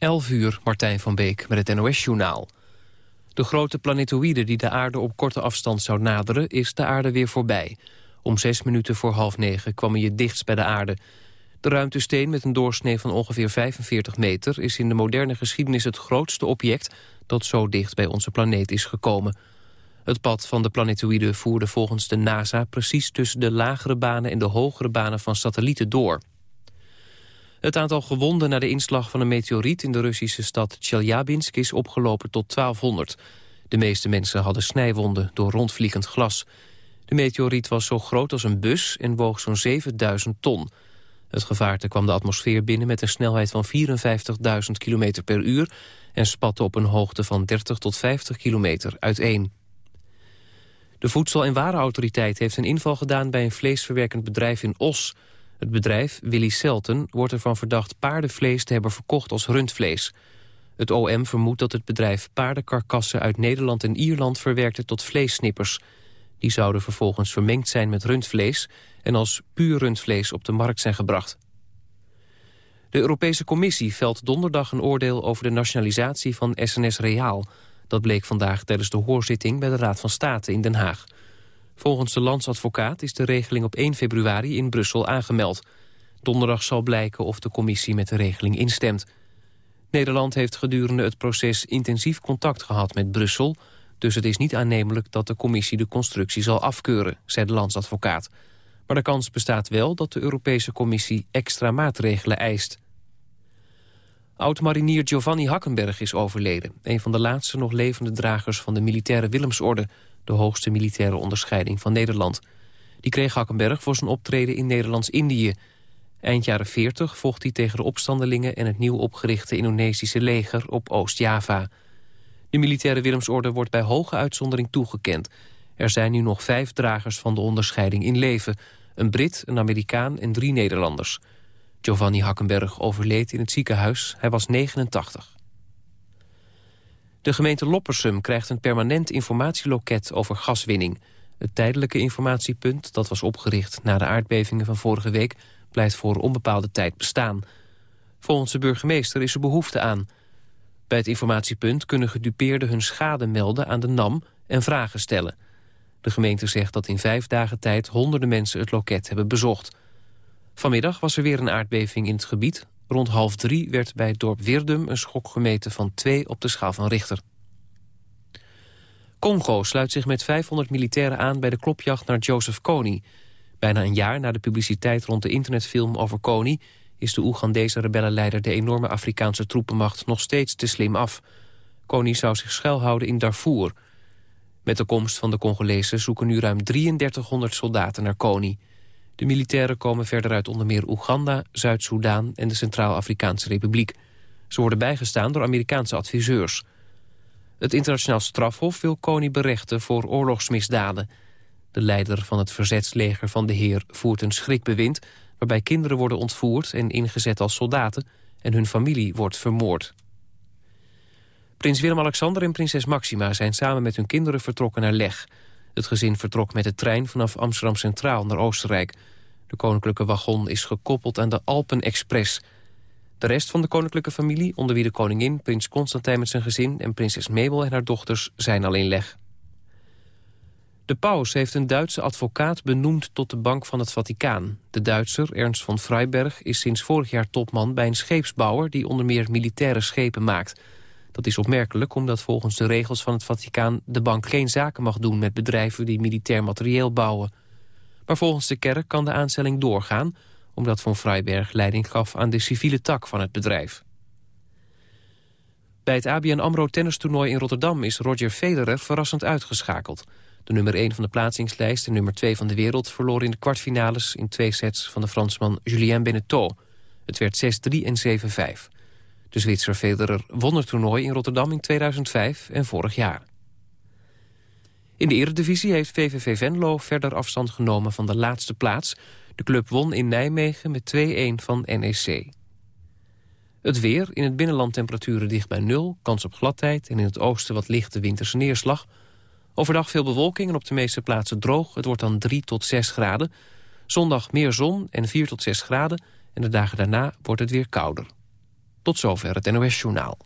11 uur, Martijn van Beek met het NOS-journaal. De grote planetoïde die de aarde op korte afstand zou naderen... is de aarde weer voorbij. Om zes minuten voor half negen kwam het dichtst bij de aarde. De ruimtesteen met een doorsnee van ongeveer 45 meter... is in de moderne geschiedenis het grootste object... dat zo dicht bij onze planeet is gekomen. Het pad van de planetoïde voerde volgens de NASA... precies tussen de lagere banen en de hogere banen van satellieten door... Het aantal gewonden na de inslag van een meteoriet in de Russische stad Chelyabinsk is opgelopen tot 1200. De meeste mensen hadden snijwonden door rondvliegend glas. De meteoriet was zo groot als een bus en woog zo'n 7000 ton. Het gevaarte kwam de atmosfeer binnen met een snelheid van 54.000 km per uur... en spatte op een hoogte van 30 tot 50 kilometer uiteen. De Voedsel- en Warenautoriteit heeft een inval gedaan bij een vleesverwerkend bedrijf in Os... Het bedrijf, Willy Selten, wordt ervan verdacht paardenvlees te hebben verkocht als rundvlees. Het OM vermoedt dat het bedrijf paardenkarkassen uit Nederland en Ierland verwerkte tot vleessnippers. Die zouden vervolgens vermengd zijn met rundvlees en als puur rundvlees op de markt zijn gebracht. De Europese Commissie velt donderdag een oordeel over de nationalisatie van SNS Reaal. Dat bleek vandaag tijdens de hoorzitting bij de Raad van State in Den Haag. Volgens de landsadvocaat is de regeling op 1 februari in Brussel aangemeld. Donderdag zal blijken of de commissie met de regeling instemt. Nederland heeft gedurende het proces intensief contact gehad met Brussel... dus het is niet aannemelijk dat de commissie de constructie zal afkeuren, zei de landsadvocaat. Maar de kans bestaat wel dat de Europese Commissie extra maatregelen eist. Oud-marinier Giovanni Hakkenberg is overleden. Een van de laatste nog levende dragers van de militaire Willemsorde de hoogste militaire onderscheiding van Nederland. Die kreeg Hakkenberg voor zijn optreden in Nederlands-Indië. Eind jaren 40 vocht hij tegen de opstandelingen en het nieuw opgerichte Indonesische leger op Oost-Java. De militaire Willemsorde wordt bij hoge uitzondering toegekend. Er zijn nu nog vijf dragers van de onderscheiding in leven. Een Brit, een Amerikaan en drie Nederlanders. Giovanni Hakkenberg overleed in het ziekenhuis. Hij was 89. De gemeente Loppersum krijgt een permanent informatieloket over gaswinning. Het tijdelijke informatiepunt, dat was opgericht na de aardbevingen van vorige week... blijft voor onbepaalde tijd bestaan. Volgens de burgemeester is er behoefte aan. Bij het informatiepunt kunnen gedupeerden hun schade melden aan de NAM en vragen stellen. De gemeente zegt dat in vijf dagen tijd honderden mensen het loket hebben bezocht. Vanmiddag was er weer een aardbeving in het gebied. Rond half drie werd bij het dorp Weerdum een schok gemeten van 2 op de schaal van Richter. Congo sluit zich met 500 militairen aan bij de klopjacht naar Joseph Kony. Bijna een jaar na de publiciteit rond de internetfilm over Kony... is de Oegandese rebellenleider de enorme Afrikaanse troepenmacht nog steeds te slim af. Kony zou zich schuilhouden in Darfur. Met de komst van de Congolezen zoeken nu ruim 3300 soldaten naar Kony... De militairen komen verder uit onder meer Oeganda, Zuid-Soedan en de Centraal-Afrikaanse Republiek. Ze worden bijgestaan door Amerikaanse adviseurs. Het internationaal strafhof wil Kony berechten voor oorlogsmisdaden. De leider van het verzetsleger van de heer voert een schrikbewind... waarbij kinderen worden ontvoerd en ingezet als soldaten... en hun familie wordt vermoord. Prins Willem-Alexander en prinses Maxima zijn samen met hun kinderen vertrokken naar Leg... Het gezin vertrok met de trein vanaf Amsterdam Centraal naar Oostenrijk. De koninklijke wagon is gekoppeld aan de Alpen Express. De rest van de koninklijke familie, onder wie de koningin, prins Constantijn met zijn gezin... en prinses Mabel en haar dochters, zijn al in leg. De paus heeft een Duitse advocaat benoemd tot de Bank van het Vaticaan. De Duitser, Ernst van Freiberg, is sinds vorig jaar topman bij een scheepsbouwer... die onder meer militaire schepen maakt... Dat is opmerkelijk omdat volgens de regels van het Vaticaan... de bank geen zaken mag doen met bedrijven die militair materieel bouwen. Maar volgens de kerk kan de aanstelling doorgaan... omdat Von Freiberg leiding gaf aan de civiele tak van het bedrijf. Bij het ABN AMRO tennistoernooi in Rotterdam is Roger Federer verrassend uitgeschakeld. De nummer 1 van de plaatsingslijst en nummer 2 van de wereld... verloor in de kwartfinales in twee sets van de Fransman Julien Beneteau. Het werd 6-3 en 7-5. De Zwitser Federer won het toernooi in Rotterdam in 2005 en vorig jaar. In de eredivisie heeft VVV Venlo verder afstand genomen van de laatste plaats. De club won in Nijmegen met 2-1 van NEC. Het weer, in het binnenland temperaturen dicht bij nul, kans op gladheid... en in het oosten wat lichte winterse neerslag. Overdag veel bewolking en op de meeste plaatsen droog. Het wordt dan 3 tot 6 graden. Zondag meer zon en 4 tot 6 graden. En de dagen daarna wordt het weer kouder. Tot zover het NOS-journaal.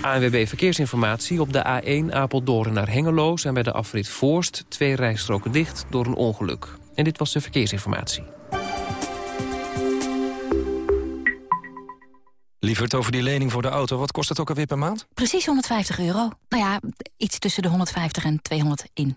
ANWB Verkeersinformatie op de A1 Apeldoorn naar Hengelo... zijn bij de afrit Voorst twee rijstroken dicht door een ongeluk. En dit was de verkeersinformatie. Lieverd, over die lening voor de auto, wat kost het ook alweer per maand? Precies 150 euro. Nou ja, iets tussen de 150 en 200 in,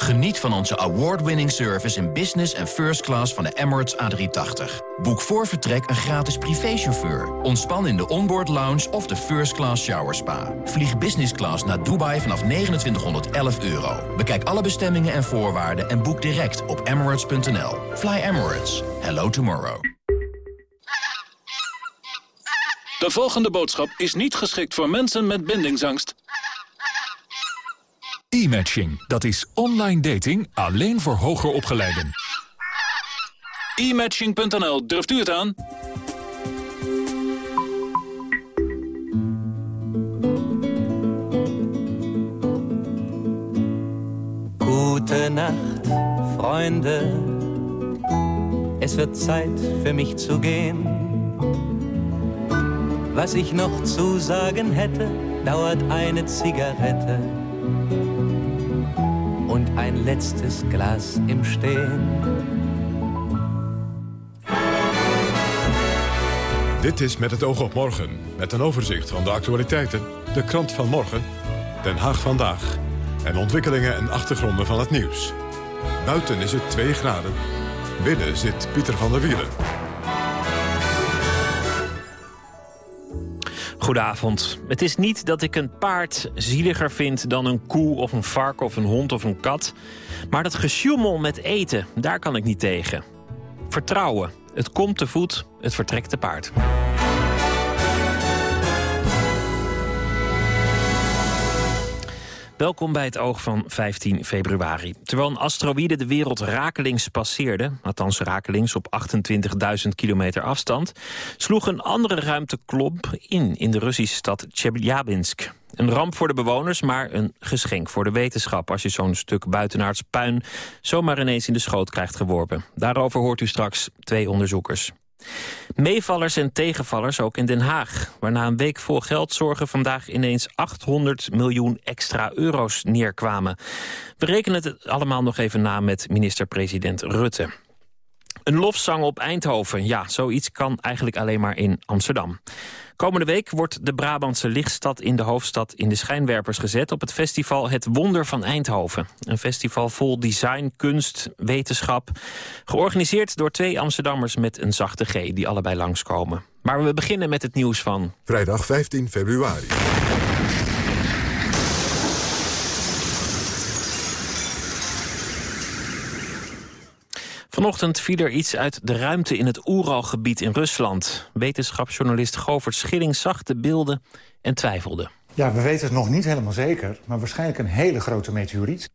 Geniet van onze award-winning service in business en first class van de Emirates A380. Boek voor vertrek een gratis privéchauffeur. Ontspan in de onboard lounge of de first class shower spa. Vlieg business class naar Dubai vanaf 2911 euro. Bekijk alle bestemmingen en voorwaarden en boek direct op emirates.nl. Fly Emirates. Hello tomorrow. De volgende boodschap is niet geschikt voor mensen met bindingsangst. E-matching, dat is online dating alleen voor hoger opgeleiden. E-matching.nl, durft u het aan? Gute Nacht, Freunde. Es wird Zeit für mich zu gehen. Was ich noch zu sagen hätte, dauert eine Zigarette ein letztes Glas im Stehen. Dit is Met het oog op morgen, met een overzicht van de actualiteiten, de krant van morgen, Den Haag vandaag en ontwikkelingen en achtergronden van het nieuws. Buiten is het 2 graden, binnen zit Pieter van der Wielen. Goedenavond. Het is niet dat ik een paard zieliger vind dan een koe of een vark of een hond of een kat. Maar dat gesjoemel met eten, daar kan ik niet tegen. Vertrouwen. Het komt te voet, het vertrekt te paard. Welkom bij het oog van 15 februari. Terwijl een asteroïde de wereld rakelings passeerde... althans rakelings op 28.000 kilometer afstand... sloeg een andere ruimteklomp in in de Russische stad Chelyabinsk. Een ramp voor de bewoners, maar een geschenk voor de wetenschap... als je zo'n stuk buitenaards puin zomaar ineens in de schoot krijgt geworpen. Daarover hoort u straks twee onderzoekers. Meevallers en tegenvallers ook in Den Haag. Waarna een week vol geldzorgen vandaag ineens 800 miljoen extra euro's neerkwamen. We rekenen het allemaal nog even na met minister-president Rutte. Een lofzang op Eindhoven. Ja, zoiets kan eigenlijk alleen maar in Amsterdam. Komende week wordt de Brabantse lichtstad in de hoofdstad in de schijnwerpers gezet op het festival Het Wonder van Eindhoven. Een festival vol design, kunst, wetenschap. Georganiseerd door twee Amsterdammers met een zachte G die allebei langskomen. Maar we beginnen met het nieuws van... Vrijdag 15 februari. Vanochtend viel er iets uit de ruimte in het Oeralgebied in Rusland. Wetenschapsjournalist Govert Schilling zag de beelden en twijfelde. Ja, we weten het nog niet helemaal zeker, maar waarschijnlijk een hele grote meteoriet.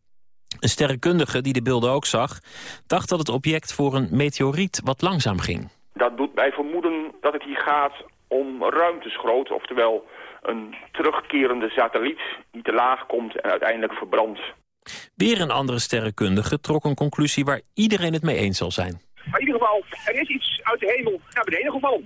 Een sterrenkundige die de beelden ook zag... dacht dat het object voor een meteoriet wat langzaam ging. Dat doet mij vermoeden dat het hier gaat om ruimtesgroot, oftewel een terugkerende satelliet die te laag komt en uiteindelijk verbrandt. Weer een andere sterrenkundige trok een conclusie waar iedereen het mee eens zal zijn. Maar in ieder geval, er is iets uit de hemel naar beneden gevallen.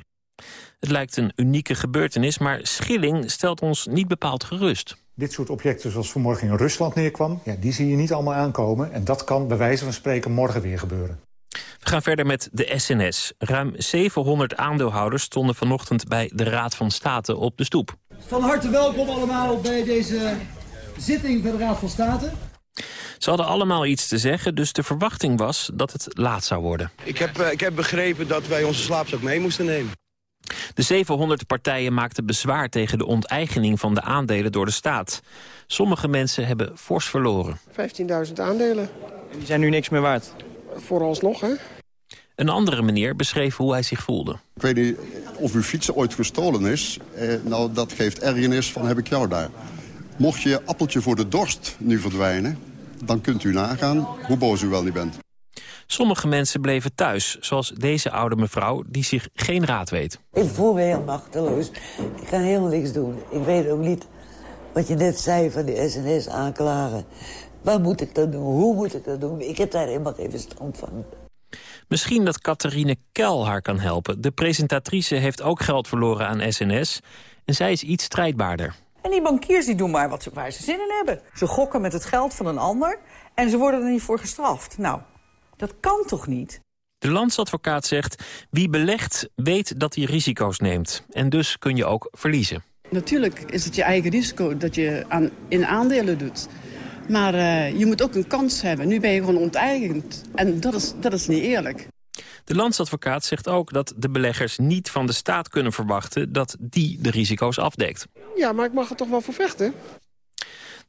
Het lijkt een unieke gebeurtenis, maar Schilling stelt ons niet bepaald gerust. Dit soort objecten zoals vanmorgen in Rusland neerkwam... Ja, die zie je niet allemaal aankomen. En dat kan bij wijze van spreken morgen weer gebeuren. We gaan verder met de SNS. Ruim 700 aandeelhouders stonden vanochtend bij de Raad van State op de stoep. Van harte welkom allemaal bij deze zitting van de Raad van State. Ze hadden allemaal iets te zeggen, dus de verwachting was dat het laat zou worden. Ik heb, uh, ik heb begrepen dat wij onze slaapzak mee moesten nemen. De 700 partijen maakten bezwaar tegen de onteigening van de aandelen door de staat. Sommige mensen hebben fors verloren. 15.000 aandelen. En die zijn nu niks meer waard? Vooralsnog, hè? Een andere meneer beschreef hoe hij zich voelde. Ik weet niet of uw fiets ooit gestolen is. Eh, nou, dat geeft ergernis van heb ik jou daar. Mocht je appeltje voor de dorst nu verdwijnen dan kunt u nagaan hoe boos u wel niet bent. Sommige mensen bleven thuis, zoals deze oude mevrouw die zich geen raad weet. Ik voel me heel machteloos. Ik kan helemaal niks doen. Ik weet ook niet wat je net zei van die SNS aanklagen. Waar moet ik dat doen? Hoe moet ik dat doen? Ik heb daar helemaal geen verstand van. Misschien dat Catharine Kel haar kan helpen. De presentatrice heeft ook geld verloren aan SNS. En zij is iets strijdbaarder. En die bankiers die doen maar wat ze, waar ze zin in hebben. Ze gokken met het geld van een ander en ze worden er niet voor gestraft. Nou, dat kan toch niet? De landsadvocaat zegt, wie belegt weet dat hij risico's neemt. En dus kun je ook verliezen. Natuurlijk is het je eigen risico dat je aan, in aandelen doet. Maar uh, je moet ook een kans hebben. Nu ben je gewoon onteigend. En dat is, dat is niet eerlijk. De landsadvocaat zegt ook dat de beleggers niet van de staat kunnen verwachten... dat die de risico's afdekt. Ja, maar ik mag er toch wel voor vechten?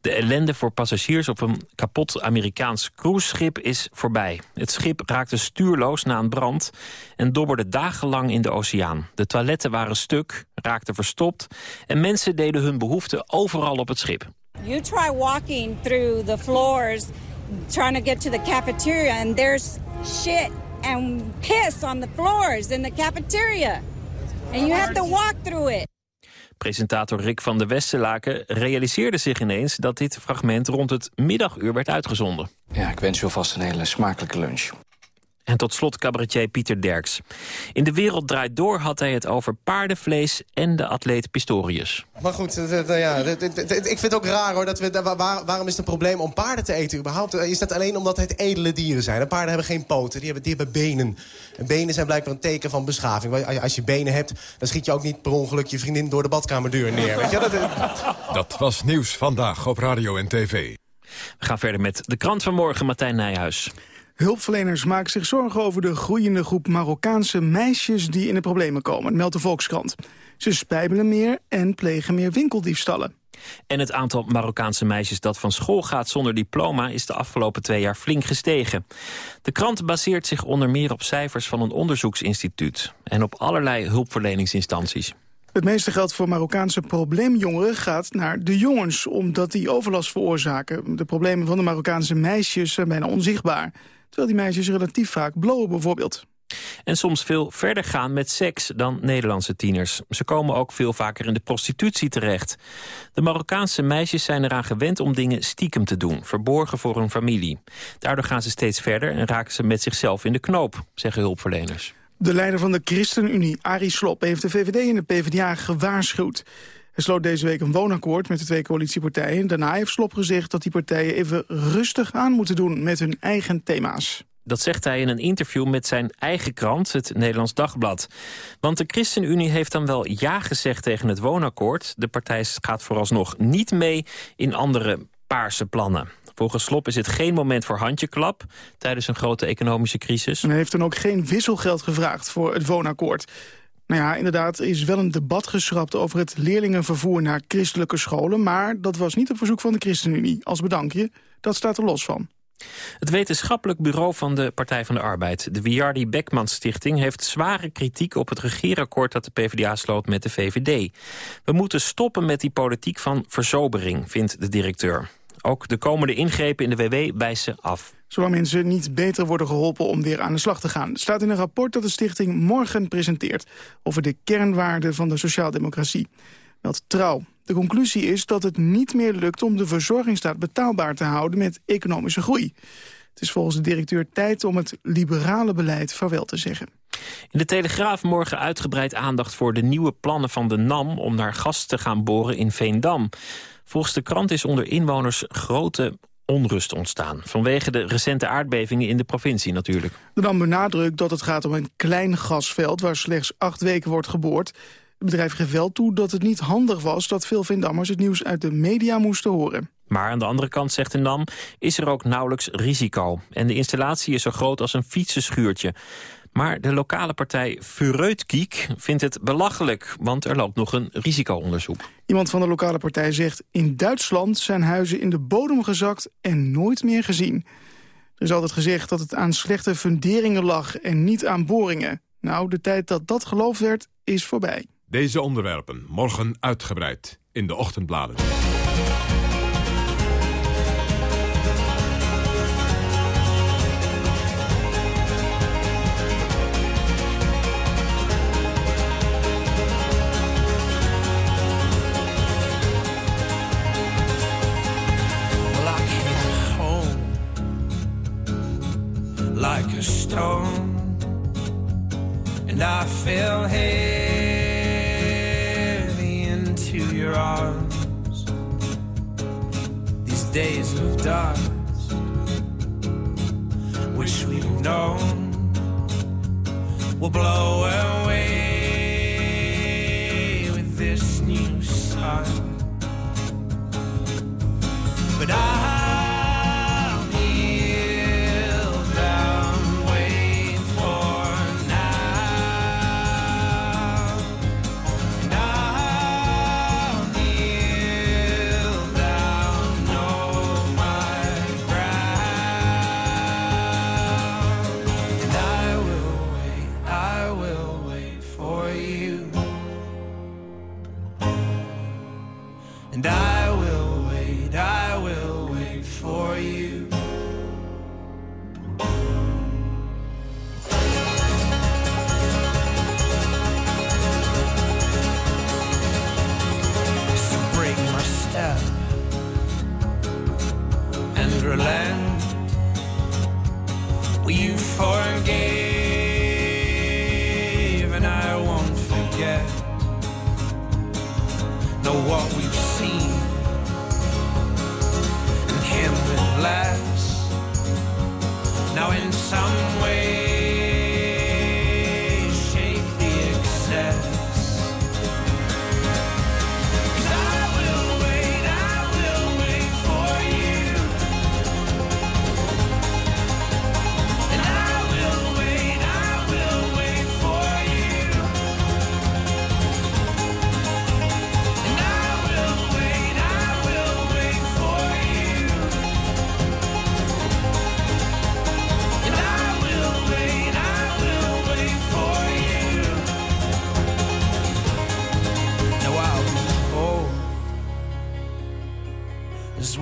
De ellende voor passagiers op een kapot Amerikaans cruiseschip is voorbij. Het schip raakte stuurloos na een brand en dobberde dagenlang in de oceaan. De toiletten waren stuk, raakten verstopt en mensen deden hun behoeften overal op het schip. You try walking through the floors trying to get to the cafeteria and there's shit and piss on the floors in the cafeteria. And you have to walk through it. Presentator Rick van de Westerlaken realiseerde zich ineens... dat dit fragment rond het middaguur werd uitgezonden. Ja, ik wens u alvast een hele smakelijke lunch. En tot slot cabaretier Pieter Derks. In De Wereld Draait Door had hij het over paardenvlees en de atleet Pistorius. Maar goed, ja, ik vind het ook raar hoor. Dat we, waarom is het een probleem om paarden te eten überhaupt? Is dat alleen omdat het edele dieren zijn? paarden hebben geen poten, die hebben, die hebben benen. En benen zijn blijkbaar een teken van beschaving. Als je benen hebt, dan schiet je ook niet per ongeluk je vriendin door de badkamerdeur neer. Weet je? Dat, dat was Nieuws Vandaag op Radio en TV. We gaan verder met de krant van morgen, Martijn Nijhuis. Hulpverleners maken zich zorgen over de groeiende groep Marokkaanse meisjes die in de problemen komen, meldt de Volkskrant. Ze spijbelen meer en plegen meer winkeldiefstallen. En het aantal Marokkaanse meisjes dat van school gaat zonder diploma... is de afgelopen twee jaar flink gestegen. De krant baseert zich onder meer op cijfers van een onderzoeksinstituut... en op allerlei hulpverleningsinstanties. Het meeste geld voor Marokkaanse probleemjongeren gaat naar de jongens... omdat die overlast veroorzaken. De problemen van de Marokkaanse meisjes zijn bijna onzichtbaar. Terwijl die meisjes relatief vaak blowen bijvoorbeeld. En soms veel verder gaan met seks dan Nederlandse tieners. Ze komen ook veel vaker in de prostitutie terecht. De Marokkaanse meisjes zijn eraan gewend om dingen stiekem te doen, verborgen voor hun familie. Daardoor gaan ze steeds verder en raken ze met zichzelf in de knoop, zeggen hulpverleners. De leider van de ChristenUnie, Arie Slob, heeft de VVD en de PvdA gewaarschuwd. Hij sloot deze week een woonakkoord met de twee coalitiepartijen. Daarna heeft Slop gezegd dat die partijen even rustig aan moeten doen met hun eigen thema's. Dat zegt hij in een interview met zijn eigen krant, het Nederlands Dagblad. Want de ChristenUnie heeft dan wel ja gezegd tegen het woonakkoord. De partij gaat vooralsnog niet mee in andere paarse plannen. Volgens Slop is het geen moment voor handjeklap tijdens een grote economische crisis. En hij heeft dan ook geen wisselgeld gevraagd voor het woonakkoord. Nou ja, inderdaad is wel een debat geschrapt over het leerlingenvervoer naar christelijke scholen. Maar dat was niet op verzoek van de ChristenUnie. Als bedankje, dat staat er los van. Het wetenschappelijk bureau van de Partij van de Arbeid, de Wiardi Beckman Stichting, heeft zware kritiek op het regeerakkoord dat de PvdA sloot met de VVD. We moeten stoppen met die politiek van verzobering, vindt de directeur. Ook de komende ingrepen in de WW wijzen af. Zolang mensen niet beter worden geholpen om weer aan de slag te gaan. staat in een rapport dat de stichting morgen presenteert... over de kernwaarden van de sociaaldemocratie. Wat trouw. De conclusie is dat het niet meer lukt om de verzorgingsstaat betaalbaar te houden met economische groei. Het is volgens de directeur tijd om het liberale beleid vaarwel te zeggen. In de Telegraaf morgen uitgebreid aandacht voor de nieuwe plannen van de NAM... om naar gas te gaan boren in Veendam. Volgens de krant is onder inwoners grote onrust ontstaan. Vanwege de recente aardbevingen in de provincie natuurlijk. De NAM benadrukt dat het gaat om een klein gasveld... waar slechts acht weken wordt geboord. Het bedrijf geeft wel toe dat het niet handig was... dat veel Vindammers het nieuws uit de media moesten horen. Maar aan de andere kant, zegt de NAM, is er ook nauwelijks risico. En de installatie is zo groot als een fietsenschuurtje. Maar de lokale partij Fureutkiek vindt het belachelijk... want er loopt nog een risicoonderzoek. Iemand van de lokale partij zegt... in Duitsland zijn huizen in de bodem gezakt en nooit meer gezien. Er is altijd gezegd dat het aan slechte funderingen lag en niet aan boringen. Nou, de tijd dat dat geloofd werd, is voorbij. Deze onderwerpen morgen uitgebreid in de ochtendbladen.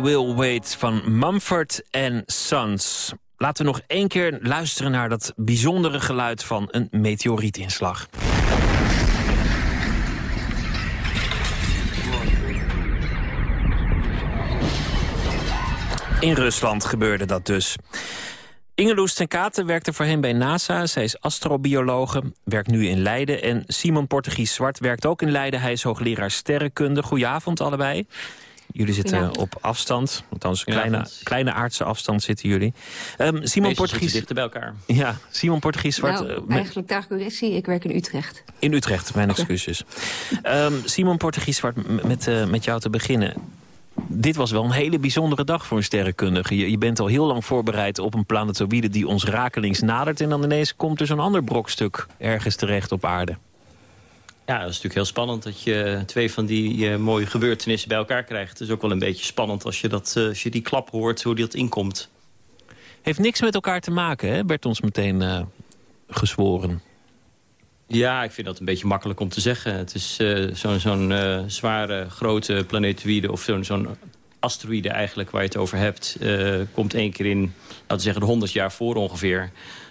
Will Wait van Mumford Sons. Laten we nog één keer luisteren naar dat bijzondere geluid van een meteorietinslag. In Rusland gebeurde dat dus. Ingeloes ten Katen werkte voorheen bij NASA. Zij is astrobiologe, werkt nu in Leiden. En Simon Portugies Zwart werkt ook in Leiden. Hij is hoogleraar sterrenkunde. Goedenavond allebei. Jullie zitten op afstand, althans kleine, kleine aardse afstand zitten jullie. Um, Simon Portugies. dichter bij elkaar. Ja, Simon Portugies Zwart. Nou, uh, eigenlijk daar correctie, ik werk in Utrecht. In Utrecht, mijn excuses. um, Simon Portugies Zwart, met, uh, met jou te beginnen. Dit was wel een hele bijzondere dag voor een sterrenkundige. Je, je, bent al heel lang voorbereid op een planetoïde die ons rakelings nadert... en dan ineens komt er zo'n ander brokstuk ergens terecht op aarde. Ja, dat is natuurlijk heel spannend dat je twee van die uh, mooie gebeurtenissen bij elkaar krijgt. Het is ook wel een beetje spannend als je, dat, uh, als je die klap hoort, hoe die dat inkomt. Heeft niks met elkaar te maken, hè? werd ons meteen uh, gezworen. Ja, ik vind dat een beetje makkelijk om te zeggen. Het is zo'n zo'n zware, grote planetoïde of zo'n zo'n asteroïde eigenlijk waar je het over hebt... komt één keer in, laten we zeggen, de 100 jaar voor ongeveer.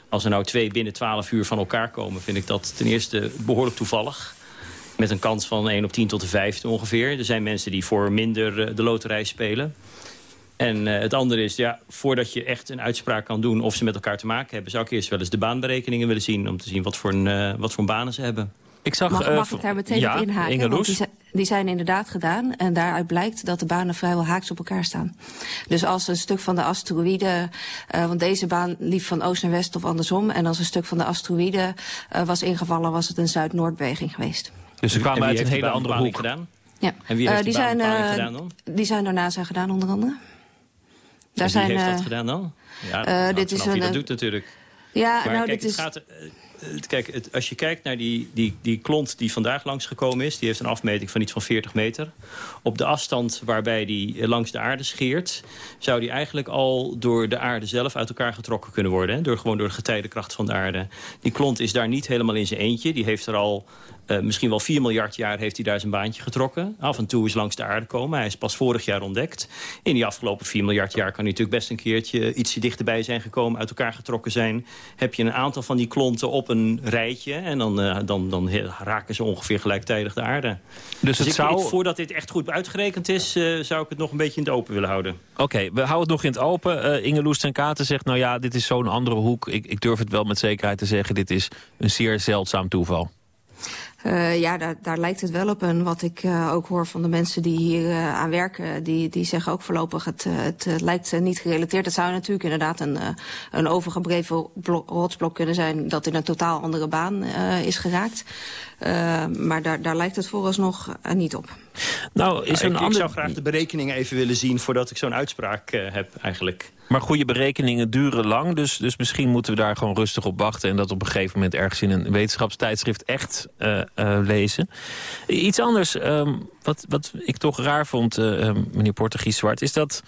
Als er nou twee binnen 12 uur van elkaar komen... vind ik dat ten eerste behoorlijk toevallig. Met een kans van 1 op 10 tot de 5 ongeveer. Er zijn mensen die voor minder de loterij spelen. En uh, het andere is, ja, voordat je echt een uitspraak kan doen... of ze met elkaar te maken hebben... zou ik eerst wel eens de baanberekeningen willen zien... om te zien wat voor, een, uh, wat voor banen ze hebben. Ik zag, mag, mag ik daar meteen ja, op inhaken? Want die, die, zijn inderdaad gedaan. En daaruit blijkt dat de banen vrijwel haaks op elkaar staan. Dus als een stuk van de asteroïde... Uh, want deze baan liep van oost naar west of andersom... en als een stuk van de asteroïde was ingevallen... was het een zuid-noordbeweging geweest. Dus ze kwamen uit een hele andere hoek. Gedaan? Ja. En wie heeft die de zijn, gedaan dan? Die zijn daarna zijn gedaan, onder andere. Daar en wie zijn, heeft dat gedaan dan? Ja, nou, dit is een, wie dat doet natuurlijk. Ja, maar nou, kijk, dit is... Gaat, kijk, het, als je kijkt naar die, die, die klont die vandaag langsgekomen is... die heeft een afmeting van iets van 40 meter. Op de afstand waarbij die langs de aarde scheert... zou die eigenlijk al door de aarde zelf uit elkaar getrokken kunnen worden. Hè? Door, gewoon door de getijdenkracht van de aarde. Die klont is daar niet helemaal in zijn eentje. Die heeft er al uh, misschien wel 4 miljard jaar heeft hij daar zijn baantje getrokken. Af en toe is langs de aarde komen. Hij is pas vorig jaar ontdekt. In die afgelopen 4 miljard jaar kan hij natuurlijk best een keertje ietsje dichterbij zijn gekomen. Uit elkaar getrokken zijn. Heb je een aantal van die klonten op een rijtje. En dan, uh, dan, dan raken ze ongeveer gelijktijdig de aarde. Dus, het ik, zou... ik, voordat dit echt goed uitgerekend is, uh, zou ik het nog een beetje in het open willen houden. Oké, okay, we houden het nog in het open. Inge Loes ten Katen zegt, nou ja, dit is zo'n andere hoek. Ik, ik durf het wel met zekerheid te zeggen. Dit is een zeer zeldzaam toeval. Uh, ja, daar, daar lijkt het wel op. En wat ik uh, ook hoor van de mensen die hier uh, aan werken... die, die zeggen ook voorlopig, het, het lijkt niet gerelateerd. Het zou natuurlijk inderdaad een, een overgebreven rotsblok kunnen zijn... dat in een totaal andere baan is geraakt. maar daar, daar lijkt het vooralsnog niet op. Nou, is nou, ik, ander... ik zou graag de berekeningen even willen zien... voordat ik zo'n uitspraak heb eigenlijk. Maar goede berekeningen duren lang, dus, dus misschien moeten we daar gewoon rustig op wachten... en dat op een gegeven moment ergens in een wetenschapstijdschrift echt uh, uh, lezen. Iets anders, um, wat, wat ik toch raar vond, uh, meneer Portugies Zwart... is dat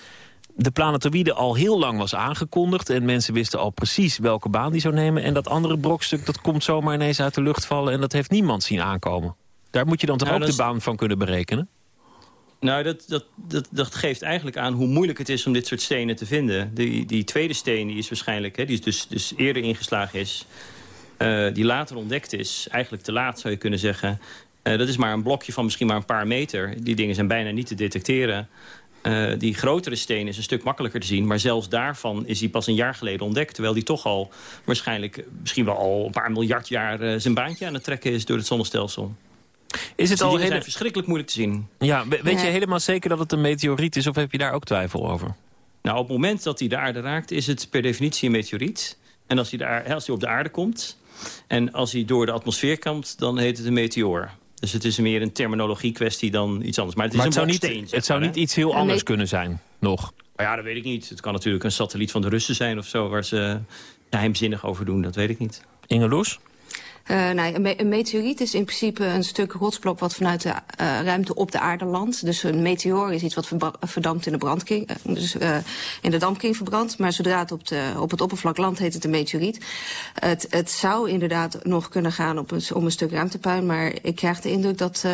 de planetoïde al heel lang was aangekondigd... en mensen wisten al precies welke baan die zou nemen... en dat andere brokstuk dat komt zomaar ineens uit de lucht vallen... en dat heeft niemand zien aankomen. Daar moet je dan toch nou, ook de baan van kunnen berekenen? Nou, dat, dat, dat, dat geeft eigenlijk aan hoe moeilijk het is om dit soort stenen te vinden. Die, die tweede steen die is waarschijnlijk, hè, die is dus, dus eerder ingeslagen is... Uh, die later ontdekt is, eigenlijk te laat zou je kunnen zeggen... Uh, dat is maar een blokje van misschien maar een paar meter. Die dingen zijn bijna niet te detecteren. Uh, die grotere steen is een stuk makkelijker te zien. Maar zelfs daarvan is hij pas een jaar geleden ontdekt. Terwijl die toch al waarschijnlijk misschien wel al een paar miljard jaar... zijn baantje aan het trekken is door het zonnestelsel. Is het dus al hele... zijn verschrikkelijk moeilijk te zien. Ja, weet je helemaal zeker dat het een meteoriet is... of heb je daar ook twijfel over? Nou, op het moment dat hij de aarde raakt... is het per definitie een meteoriet. En als hij, de als hij op de aarde komt... en als hij door de atmosfeer komt... dan heet het een meteoor. Dus het is meer een terminologie kwestie dan iets anders. Maar het, is maar het zou niet, steen, het zou niet iets heel anders kunnen zijn, nog? Maar ja, dat weet ik niet. Het kan natuurlijk een satelliet van de Russen zijn of zo... waar ze geheimzinnig over doen, dat weet ik niet. Inge Loes? Uh, een, meteoriet is in principe een stuk rotsblok wat vanuit de uh, ruimte op de aarde landt. Dus een meteoor is iets wat verdampt in de brandking, uh, dus in de dampkring verbrandt. Maar zodra het op, de, op het oppervlak landt, heet het een meteoriet. Het, het zou inderdaad nog kunnen gaan op een, om een stuk ruimtepuin. Maar ik krijg de indruk dat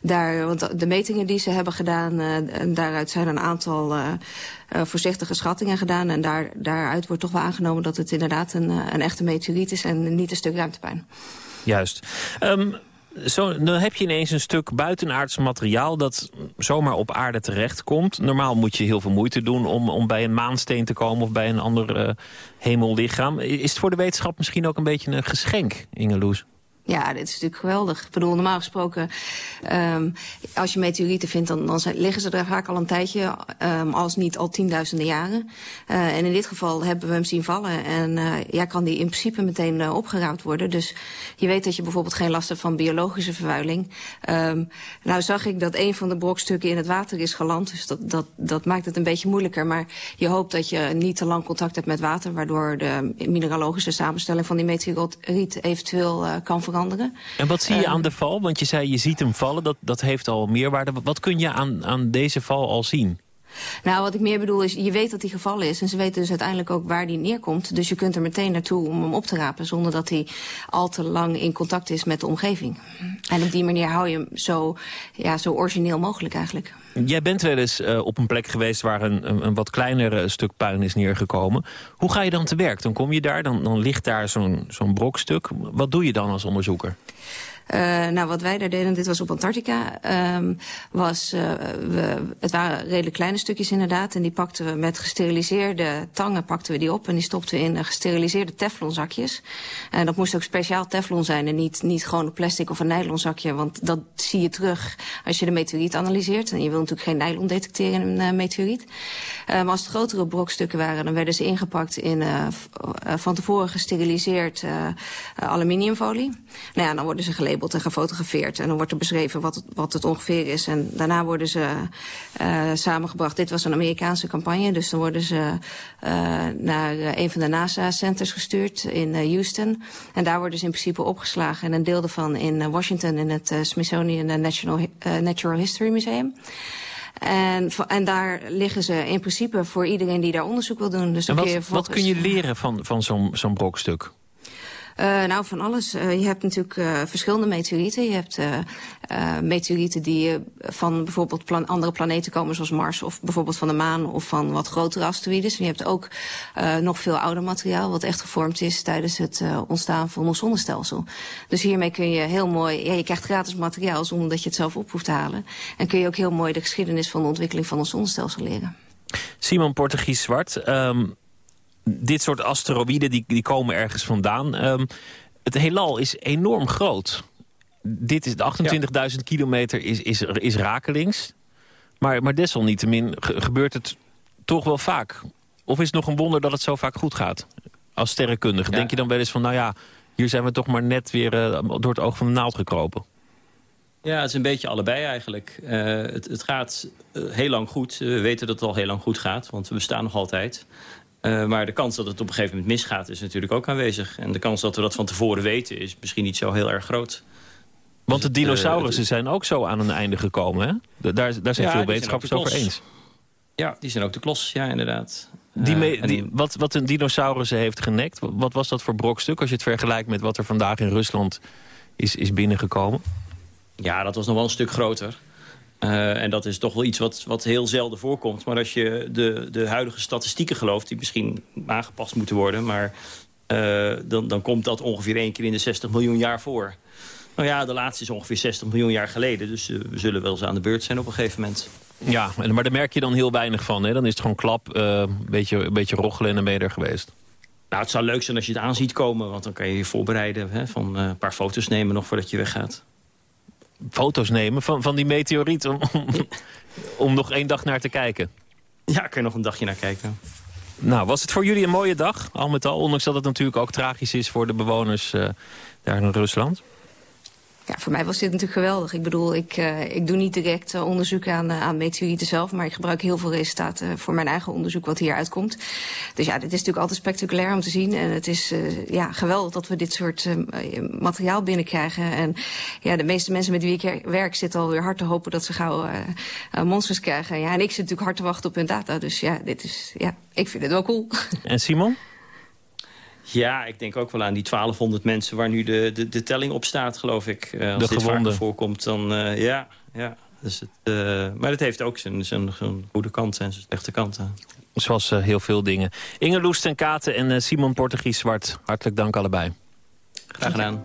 daar, want de metingen die ze hebben gedaan, daaruit zijn een aantal uh, voorzichtige schattingen gedaan. En daar, daaruit wordt toch wel aangenomen dat het inderdaad een, een echte meteoriet is en niet een stuk ruimtepuin. Juist. Um, zo, dan heb je ineens een stuk buitenaards materiaal dat zomaar op aarde terechtkomt. Normaal moet je heel veel moeite doen om, om bij een maansteen te komen of bij een ander uh, hemellichaam. Is het voor de wetenschap misschien ook een beetje een geschenk, Inge Loes? Ja, dit is natuurlijk geweldig. Ik bedoel, normaal gesproken, um, als je meteorieten vindt, dan, dan liggen ze er vaak al een tijdje, um, als niet al tienduizenden jaren. Uh, en in dit geval hebben we hem zien vallen. En uh, ja, kan die in principe meteen uh, opgeruimd worden. Dus je weet dat je bijvoorbeeld geen last hebt van biologische vervuiling. Um, nou zag ik dat een van de brokstukken in het water is geland. Dus dat, dat, dat maakt het een beetje moeilijker. Maar je hoopt dat je niet te lang contact hebt met water, waardoor de mineralogische samenstelling van die meteoriet eventueel kan veranderen veranderen. En wat zie je Ehm, aan de val? Want je zei je ziet hem vallen, dat, dat heeft al meerwaarde. Wat kun je aan, aan deze val al zien? Nou, wat ik meer bedoel is, je weet dat hij gevallen is... en ze weten dus uiteindelijk ook waar hij neerkomt. Dus je kunt er meteen naartoe om hem op te rapen... zonder dat hij al te lang in contact is met de omgeving. En op die manier hou je hem zo, ja, zo origineel mogelijk eigenlijk. Jij bent wel eens eh, op een plek geweest waar een, een, een wat kleiner eh, stuk puin is neergekomen. Hoe ga je dan te werk? Dan kom je daar, dan, dan ligt daar zo'n zo'n brokstuk. Wat doe je dan als onderzoeker? Uh, nou, wat wij daar deden, dit was op Antarctica, um, was, uh, we, het waren redelijk kleine stukjes inderdaad. En die pakten we met gesteriliseerde tangen pakten we die op. En die stopten we in uh, gesteriliseerde teflonzakjes. En dat moest ook speciaal teflon zijn en niet, niet gewoon een plastic of een nylonzakje. Want dat zie je terug als je de meteoriet analyseert. En je wil natuurlijk geen nylon detecteren in een meteoriet. maar als het grotere brokstukken waren, dan werden ze ingepakt in van tevoren gesteriliseerd aluminiumfolie. Nou ja, dan worden ze gelabeld en gefotografeerd. En dan wordt er beschreven wat het, wat het ongeveer is. En daarna worden ze uh, samengebracht. Dit was een Amerikaanse campagne. Dus dan worden ze uh, naar een van de NASA-centers gestuurd in Houston. En daar worden ze in principe opgeslagen. En een deel daarvan in Washington in het Smithsonian National, Natural History Museum. En, en daar liggen ze in principe voor iedereen die daar onderzoek wil doen. Dus en wat, kun je wat kun je leren van, van zo'n zo'n brokstuk? Uh, nou, van alles. Uh, je hebt natuurlijk uh, verschillende meteorieten. Je hebt meteorieten die van bijvoorbeeld andere planeten komen, zoals Mars, of bijvoorbeeld van de maan, of van wat grotere asteroïdes. En je hebt ook nog veel ouder materiaal, wat echt gevormd is tijdens het ontstaan van ons zonnestelsel. Dus hiermee kun je heel mooi, ja, je krijgt gratis materiaal zonder dat je het zelf op hoeft te halen. En kun je ook heel mooi de geschiedenis van de ontwikkeling van ons zonnestelsel leren. Simon Portugies Zwart, um, dit soort asteroïden die, die komen ergens vandaan. Um, het heelal is enorm groot. Dit is de 28.000 ja. kilometer is, is, is rakelings. Maar, maar desalniettemin gebeurt het toch wel vaak. Of is het nog een wonder dat het zo vaak goed gaat? Als sterrenkundige. Ja. Denk je dan wel eens van, nou ja, hier zijn we toch maar net weer uh, door het oog van de naald gekropen? Ja, het is een beetje allebei eigenlijk. Uh, het, het, gaat uh, heel lang goed. we weten dat het al heel lang goed gaat, want we bestaan nog altijd. Uh, maar de kans dat het op een gegeven moment misgaat is natuurlijk ook aanwezig. En de kans dat we dat van tevoren weten is misschien niet zo heel erg groot. Want de dinosaurussen uh, zijn ook zo aan een einde gekomen, hè? Daar, daar zijn ja, veel wetenschappers over eens. Ja, die zijn ook de klos, ja, inderdaad. Die me, die, wat, wat een dinosaurus heeft genekt, wat was dat voor brokstuk... als je het vergelijkt met wat er vandaag in Rusland is, is binnengekomen? Ja, dat was nog wel een stuk groter. Uh, en dat is toch wel iets wat, wat heel zelden voorkomt. Maar als je de, de huidige statistieken gelooft... die misschien aangepast moeten worden... maar uh, dan, dan komt dat ongeveer één keer in de 60 miljoen jaar voor. Nou ja, de laatste is ongeveer 60 miljoen jaar geleden. Dus uh, we zullen wel eens aan de beurt zijn op een gegeven moment. Ja, maar daar merk je dan heel weinig van. Hè? Dan is het gewoon klap, een beetje, een beetje roggelen en dan ben je er geweest. Nou, het zou leuk zijn als je het aan ziet komen. Want dan kan je je voorbereiden. Hè, van een paar foto's nemen nog voordat je weggaat foto's nemen van, van die meteoriet... Om, om, om, nog één dag naar te kijken. Ja, kun je nog een dagje naar kijken. Nou, was het voor jullie een mooie dag, al met al? Ondanks dat het natuurlijk ook tragisch is voor de bewoners uh, daar in Rusland. Ja, voor mij was dit natuurlijk geweldig. Ik bedoel, ik, uh, ik doe niet direct uh, onderzoek aan, uh, aan meteorieten zelf... maar ik gebruik heel veel resultaten voor mijn eigen onderzoek wat hier uitkomt. Dus ja, dit is natuurlijk altijd spectaculair om te zien. En het is ja, geweldig dat we dit soort materiaal binnenkrijgen. En ja, de meeste mensen met wie ik werk zitten alweer hard te hopen... dat ze gauw monsters krijgen. Ja, en ik zit natuurlijk hard te wachten op hun data. Dus ja, dit is, ja ik vind het wel cool. En Simon? Ja, ik denk ook wel aan die 1200 mensen waar nu de, de, de telling op staat, geloof ik. Uh, als de dit gewonden. voorkomt, dan uh, ja, ja. Dus het, uh, maar het heeft ook zijn, zijn, zijn goede kanten en zijn slechte kanten. Zoals heel veel dingen. Inge Loest en Katen en Simon Portugies Zwart, hartelijk dank allebei. Graag gedaan.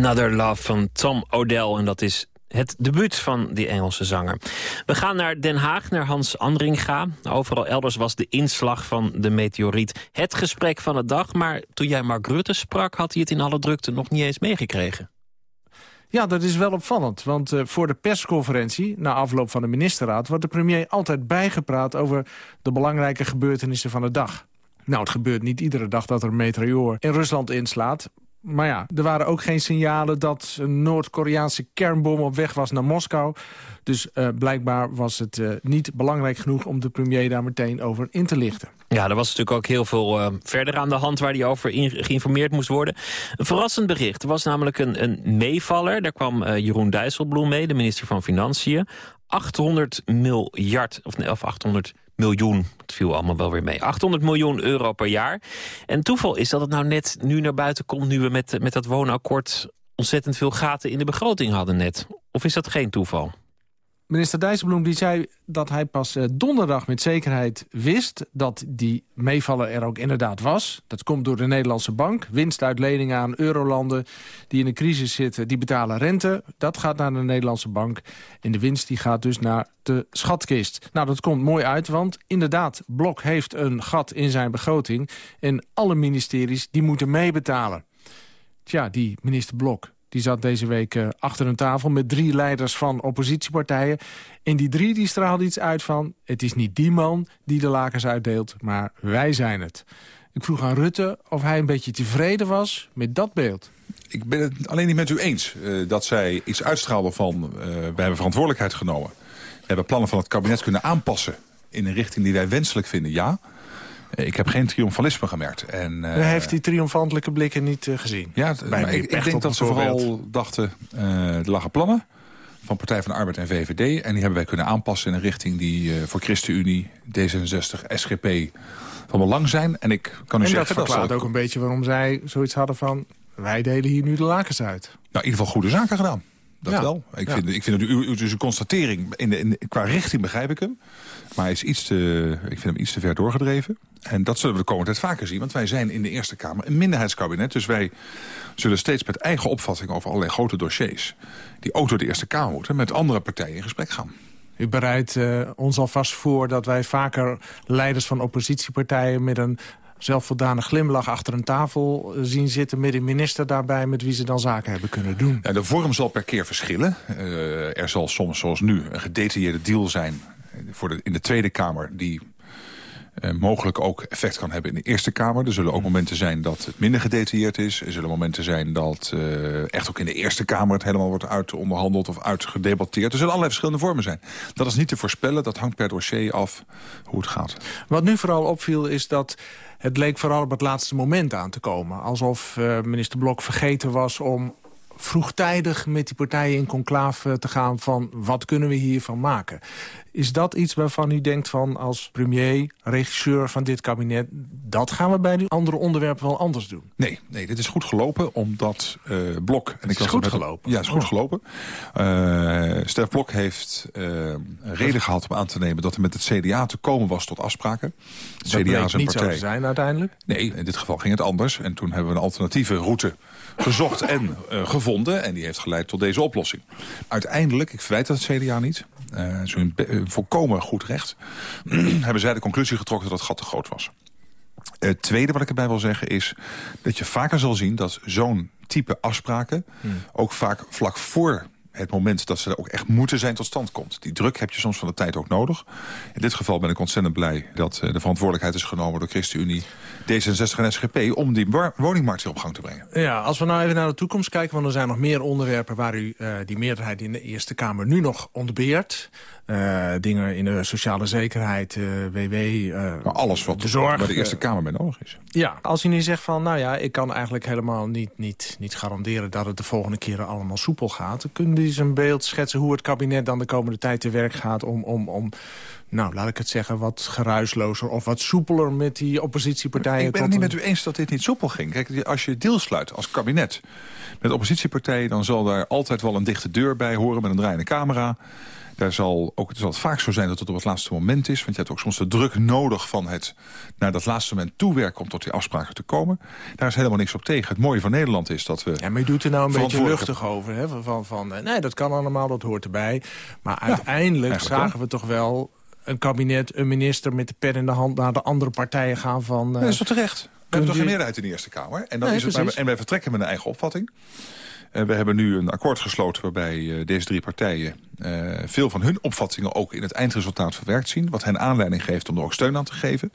Another Love van Tom O'Dell. En dat is het debuut van die Engelse zanger. We gaan naar Den Haag, naar Hans Andringa. Overal elders was de inslag van de meteoriet het gesprek van de dag. Maar toen jij Mark Rutte sprak, had hij het in alle drukte nog niet eens meegekregen. Ja, dat is wel opvallend. Want uh, voor de persconferentie, na afloop van de ministerraad... wordt de premier altijd bijgepraat over de belangrijke gebeurtenissen van de dag. Nou, het gebeurt niet iedere dag dat er een meteoor in Rusland inslaat. Maar ja, er waren ook geen signalen dat een Noord-Koreaanse kernbom op weg was naar Moskou. Dus uh, blijkbaar was het uh, niet belangrijk genoeg om de premier daar meteen over in te lichten. Ja, er was natuurlijk ook heel veel uh, verder aan de hand waar hij over geïnformeerd moest worden. Een verrassend bericht. Er was namelijk een, een meevaller. Daar kwam Jeroen Dijsselbloem mee, de minister van Financiën. 800 miljard, of, nee, of 800 miljoen. Het viel allemaal wel weer mee. 800 miljoen euro per jaar. En toeval is dat het nou net nu naar buiten komt... nu we met, met dat woonakkoord ontzettend veel gaten in de begroting hadden net. Of is dat geen toeval? Minister Dijsselbloem die zei dat hij pas donderdag met zekerheid wist... dat die meevaller er ook inderdaad was. Dat komt door de Nederlandse bank. Winst uit leningen aan eurolanden die in de crisis zitten... die betalen rente. Dat gaat naar de Nederlandse bank. En de winst die gaat dus naar de schatkist. Nou, dat komt mooi uit, want inderdaad... Blok heeft een gat in zijn begroting... en alle ministeries die moeten meebetalen. Tja, die minister Blok, die zat deze week uh, achter een tafel met drie leiders van oppositiepartijen. En die drie die straalden iets uit van... het is niet die man die de lakens uitdeelt, maar wij zijn het. Ik vroeg aan Rutte of hij een beetje tevreden was met dat beeld. Ik ben het alleen niet met u eens uh, dat zij iets uitstraalden van... Uh, wij hebben verantwoordelijkheid genomen. We hebben plannen van het kabinet kunnen aanpassen... in een richting die wij wenselijk vinden, ja... Ik heb geen triomfalisme gemerkt. En, uh, Hij heeft die triomfantelijke blikken niet uh, gezien? Ja, maar ik, ik denk dat ze vooral dachten, uh, er lagen plannen. van Partij van de Arbeid en VVD. En die hebben wij kunnen aanpassen in een richting die voor ChristenUnie, D66, SGP van belang zijn. En ik kan u en zeggen... dat verklaart ook een beetje waarom zij zoiets hadden van... wij delen hier nu de lakens uit. Nou, in ieder geval goede zaken gedaan. Dat Ja. wel. Ik Ja. vind, ik vind het, u, u- dus uw constatering, in de, in, qua richting begrijp ik hem. Maar hij is iets te, ik vind hem iets te ver doorgedreven. En dat zullen we de komende tijd vaker zien. Want wij zijn in de Eerste Kamer een minderheidskabinet. Dus wij zullen steeds met eigen opvatting over allerlei grote dossiers... die ook door de Eerste Kamer moeten, met andere partijen in gesprek gaan. U bereidt eh, ons alvast voor dat wij vaker leiders van oppositiepartijen... met een zelfvoldane glimlach achter een tafel eh, zien zitten... met een minister daarbij met wie ze dan zaken hebben kunnen doen. Ja, de vorm zal per keer verschillen. Eh, er zal soms, zoals nu, een gedetailleerde deal zijn voor de, in de Tweede Kamer... die eh, mogelijk ook effect kan hebben in de Eerste Kamer. Er zullen ook momenten zijn dat het minder gedetailleerd is. Er zullen momenten zijn dat eh, echt ook in de Eerste Kamer... het helemaal wordt uitonderhandeld of uitgedebatteerd. Er zullen allerlei verschillende vormen zijn. Dat is niet te voorspellen, dat hangt per dossier af hoe het gaat. Wat nu vooral opviel is dat het leek vooral op het laatste moment aan te komen. Alsof eh, minister Blok vergeten was om vroegtijdig met die partijen in conclave te gaan van wat kunnen we hiervan maken. Is dat iets waarvan u denkt van als premier, regisseur van dit kabinet... dat gaan we bij die andere onderwerpen wel anders doen? Nee, nee, dit is goed gelopen omdat eh, Blok... En is goed met- gelopen? Ja, het is goed Oh. gelopen. Stef Blok heeft een reden gehad om aan te nemen... dat er met het CDA te komen was tot afspraken. Het Dat CDA is een niet zo partij... te zijn uiteindelijk. Nee, in dit geval ging het anders. En toen hebben we een alternatieve route gezocht en eh, gevonden. En die heeft geleid tot deze oplossing. Uiteindelijk, ik verwijt dat het CDA niet... eh zo eh, volkomen goed recht... hebben zij de conclusie getrokken dat het gat te groot was. Het tweede wat ik erbij wil zeggen is dat je vaker zal zien dat zo'n type afspraken ook vaak vlak voor het moment dat ze er ook echt moeten zijn tot stand komt. Die druk heb je soms van de tijd ook nodig. In dit geval ben ik ontzettend blij dat eh, de verantwoordelijkheid is genomen door ChristenUnie, D66 en SGP om die woningmarkt weer op gang te brengen. Ja, als we nou even naar de toekomst kijken... want er zijn nog meer onderwerpen waar u eh, die meerderheid in de Eerste Kamer nu nog ontbeert. Eh, dingen in de sociale zekerheid, WW, eh, Maar alles wat de zorg. waar de Eerste Kamer bij nodig is. Ja, als u nu zegt van, nou ja, ik kan eigenlijk helemaal niet, niet, niet garanderen dat het de volgende keren allemaal soepel gaat. Dan kunt u eens een beeld schetsen hoe het kabinet dan de komende tijd te werk gaat om, om, om nou, laat ik het zeggen, wat geruislozer of wat soepeler met die oppositiepartijen. Ik ben het niet een- met u eens dat dit niet soepel ging. Kijk, als je deal sluit als kabinet met oppositiepartijen... dan zal daar altijd wel een dichte deur bij horen met een draaiende camera. Daar zal, ook, zal het vaak zo zijn dat het op het laatste moment is. Want je hebt ook soms de druk nodig van het naar dat laatste moment toewerken... om tot die afspraken te komen. Daar is helemaal niks op tegen. Het mooie van Nederland is dat we... Ja, maar je doet er nou een beetje luchtig over. Hè? Van, van, van, eh, nee, dat kan allemaal, dat hoort erbij. Maar uiteindelijk zagen we toch wel een kabinet, een minister met de pen in de hand... naar de andere partijen gaan van... eh, dat is toch terecht? We hebben toch geen meerderheid in de Eerste Kamer? En, dan Nee, is het, en wij vertrekken met een eigen opvatting. Eh, we hebben nu een akkoord gesloten waarbij eh, deze drie partijen... eh, veel van hun opvattingen ook in het eindresultaat verwerkt zien. Wat hen aanleiding geeft om er ook steun aan te geven.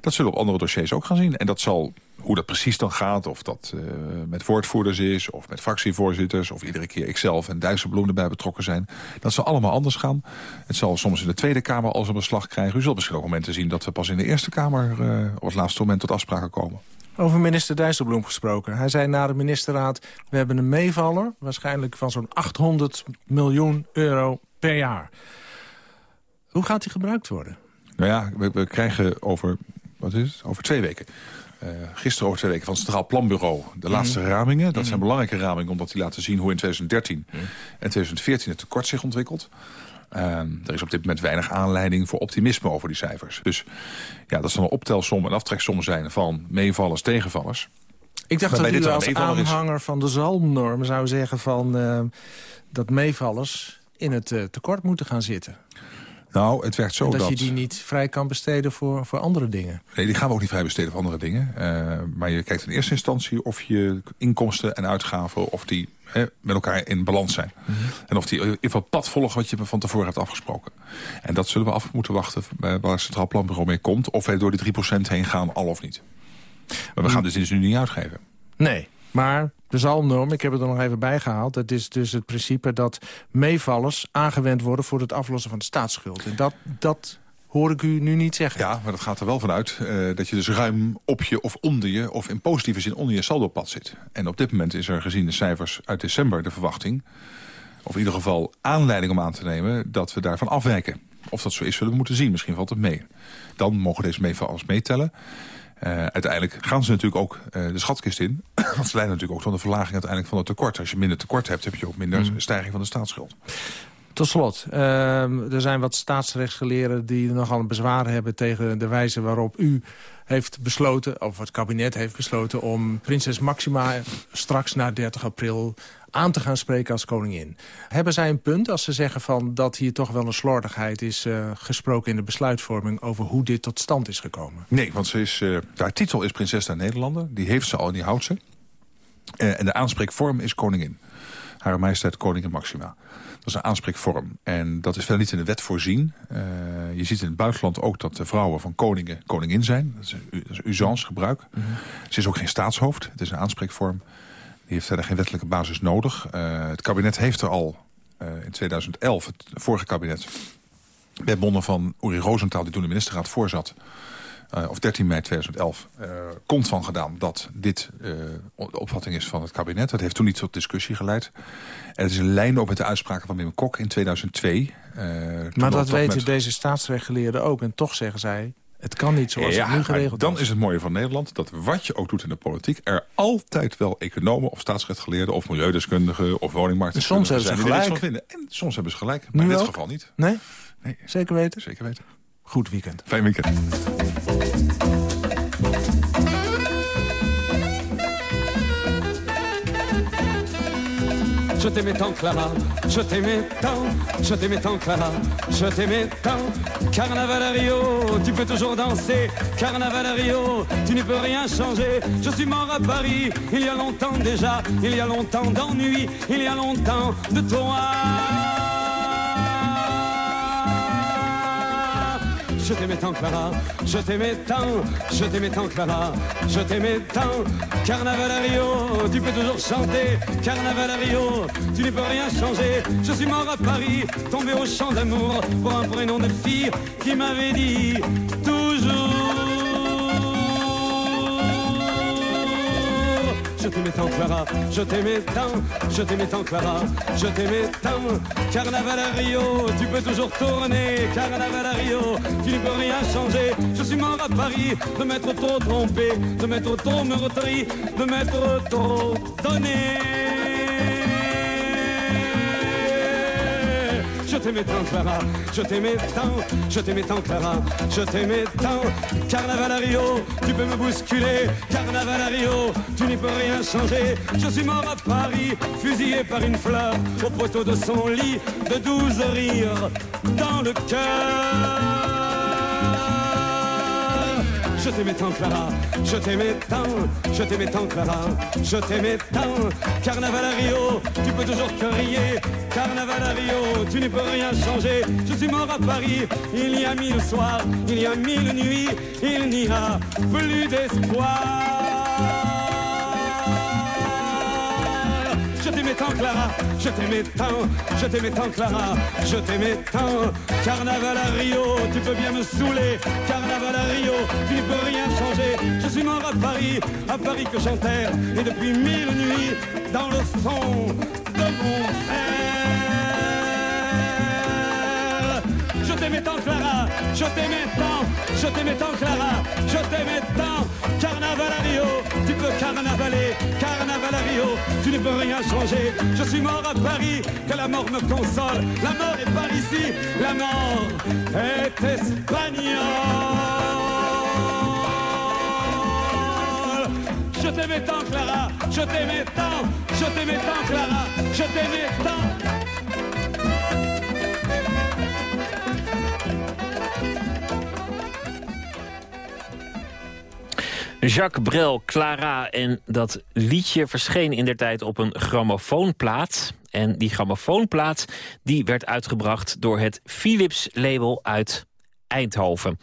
Dat zullen we op andere dossiers ook gaan zien. En dat zal, hoe dat precies dan gaat... of dat eh, met woordvoerders is, of met fractievoorzitters... of iedere keer ikzelf en Dijsselbloem erbij betrokken zijn... dat zal allemaal anders gaan. Het zal soms in de Tweede Kamer al zijn beslag krijgen. U zult misschien ook momenten zien dat we pas in de Eerste Kamer... eh, op het laatste moment tot afspraken komen. Over minister Dijsselbloem gesproken. Hij zei na de ministerraad, we hebben een meevaller... waarschijnlijk van zo'n 800 miljoen euro per jaar. Hoe gaat die gebruikt worden? Nou ja, we, we krijgen over, wat is het? over twee weken... eh, gisteren over twee weken van het Centraal Planbureau de laatste ramingen. Dat zijn belangrijke ramingen omdat die laten zien hoe in 2013 en 2014 het tekort zich ontwikkelt. Ehm, er is op dit moment weinig aanleiding voor optimisme over die cijfers. Dus ja, dat zal een optelsom en aftreksom zijn van meevallers, tegenvallers. Ik dacht Waarbij dat u als is. aanhanger van de zalmnorm zou zeggen van... eh, dat meevallers in het eh, tekort moeten gaan zitten. Nou, het werkt zo En dat, dat... je die niet vrij kan besteden voor, voor andere dingen. Nee, die gaan we ook niet vrij besteden voor andere dingen. Eh, maar je kijkt in eerste instantie of je inkomsten en uitgaven... of die hè, met elkaar in balans zijn. En of die in ieder pad volgen wat je van tevoren hebt afgesproken. En dat zullen we af moeten wachten bij waar het Centraal Planbureau mee komt. Of wij door die 3% heen gaan, al of niet. Maar we gaan dus dit nu niet uitgeven. Nee, maar de zalmnorm, ik heb het er nog even bij gehaald... dat is dus het principe dat meevallers aangewend worden... voor het aflossen van de staatsschuld. En dat, dat hoor ik u nu niet zeggen. Ja, maar dat gaat er wel vanuit eh, dat je dus ruim op je of onder je... of in positieve zin onder je saldopad zit. En op dit moment is er gezien de cijfers uit december de verwachting... of in ieder geval aanleiding om aan te nemen... dat we daarvan afwijken. Of dat zo is, zullen we moeten zien. Misschien valt het mee. Dan mogen deze meevallers meetellen. Uh, uiteindelijk gaan ze natuurlijk ook uh, de schatkist in. Want ze leiden natuurlijk ook tot de verlaging uiteindelijk van het tekort. Als je minder tekort hebt, heb je ook minder mm. stijging van de staatsschuld. Tot slot, uh, er zijn wat staatsrechtsgeleerden die nogal een bezwaar hebben tegen de wijze waarop u heeft besloten, of het kabinet heeft besloten... om prinses Maxima straks na 30 april aan te gaan spreken als koningin. Hebben zij een punt als ze zeggen van dat hier toch wel een slordigheid is uh, gesproken in de besluitvorming over hoe dit tot stand is gekomen? Nee, want ze is, uh, haar titel is prinses der Nederlanden. Die heeft ze al en die houdt ze. Uh, en de aanspreekvorm is koningin. Hare majesteit koningin Maxima. Dat is een aanspreekvorm. En dat is verder niet in de wet voorzien. Uh, je ziet in het buitenland ook dat de vrouwen van koningen koningin zijn. Dat is, dat is usance, gebruik. Mm -hmm. Ze is ook geen staatshoofd. Het is een aanspreekvorm. Die heeft verder geen wettelijke basis nodig. Uh, het kabinet heeft er al uh, in 2011, het vorige kabinet... bij bonden van Uri Rosenthal, die toen de ministerraad voorzat... Uh, of 13 mei 2011, uh, komt van gedaan dat dit uh, de opvatting is van het kabinet. Dat heeft toen niet tot discussie geleid. En het is een lijn op met de uitspraken van Wim Kok in 2002. maar dat weten met... deze staatsreguleerden ook. En toch zeggen zij, het kan niet zoals ja, het nu geregeld dan is. is het mooie van Nederland dat wat je ook doet in de politiek... er altijd wel economen of staatsrechtgeleerden... of milieudeskundigen of woningmarktdeskundigen soms hebben ze gelijk. vinden. En soms hebben ze gelijk, maar in dit geval niet. Nee? nee? Zeker weten? Zeker weten. Goed weekend. Fijn weekend. Je t'aimais tant Clara, je t'aimais tant, je t'aimais tant Clara, je t'aimais tant. Carnaval à Rio, tu peux toujours danser. Carnaval à Rio, tu ne peux rien changer. Je suis mort à Paris, il y a longtemps déjà, il y a longtemps d'ennui, il y a longtemps de toi. Je t'aimais tant Clara, je t'aimais tant, je t'aimais tant Clara, je t'aimais tant. Carnaval à Rio, tu peux toujours chanter. Carnaval à Rio, tu ne peux rien changer. Je suis mort à Paris, tombé au champ d'amour pour un prénom de fille qui m'avait dit toujours. Je t'aimais tant Clara, je t'aimais tant, je t'aimais tant Clara, je t'aimais tant. Carnaval à Rio, tu peux toujours tourner. Carnaval à Rio, tu ne peux rien changer. Je suis mort à Paris de m'être trop trompé, de m'être trop meurtri, de m'être trop donné. Je t'aimais tant Clara, je t'aimais tant, je t'aimais tant Clara, je t'aimais tant. Carnaval à Rio, tu peux me bousculer. Carnaval à Rio, tu n'y peux rien changer. Je suis mort à Paris, fusillé par une fleur au poteau de son lit, de douze rires dans le cœur. Je t'aimais tant Clara, je t'aimais tant, je t'aimais tant Clara, je t'aimais tant. Carnaval à Rio, tu peux toujours crier. Carnaval à Rio, tu ne peux rien changer. Je suis mort à Paris, il y a mille soirs, il y a mille nuits, il n'y a plus d'espoir. Je t'aimais tant Clara, je t'aimais tant, je t'aimais tant Clara, je t'aimais tant. Carnaval à Rio, tu peux bien me saouler. Carnaval à Rio, tu ne peux rien changer. Je suis mort à Paris, à Paris que j'enterre. Et depuis mille nuits, dans le fond de mon frère. T'aimais tant Clara, je t'aimais tant, je t'aimais tant Clara, je t'aimais tant. Carnaval à Rio, tu peux carnavaler, carnaval à Rio, tu ne peux rien changer. Je suis mort à Paris, que la mort me console. La mort est par ici, la mort est espagnole. Je t'aimais tant Clara, je t'aimais tant, je t'aimais tant Clara, je t'aimais tant. Jacques Brel, Clara en dat liedje verscheen in der tijd op een grammofoonplaat. En die grammofoonplaat die werd uitgebracht door het Philips-label uit Eindhoven.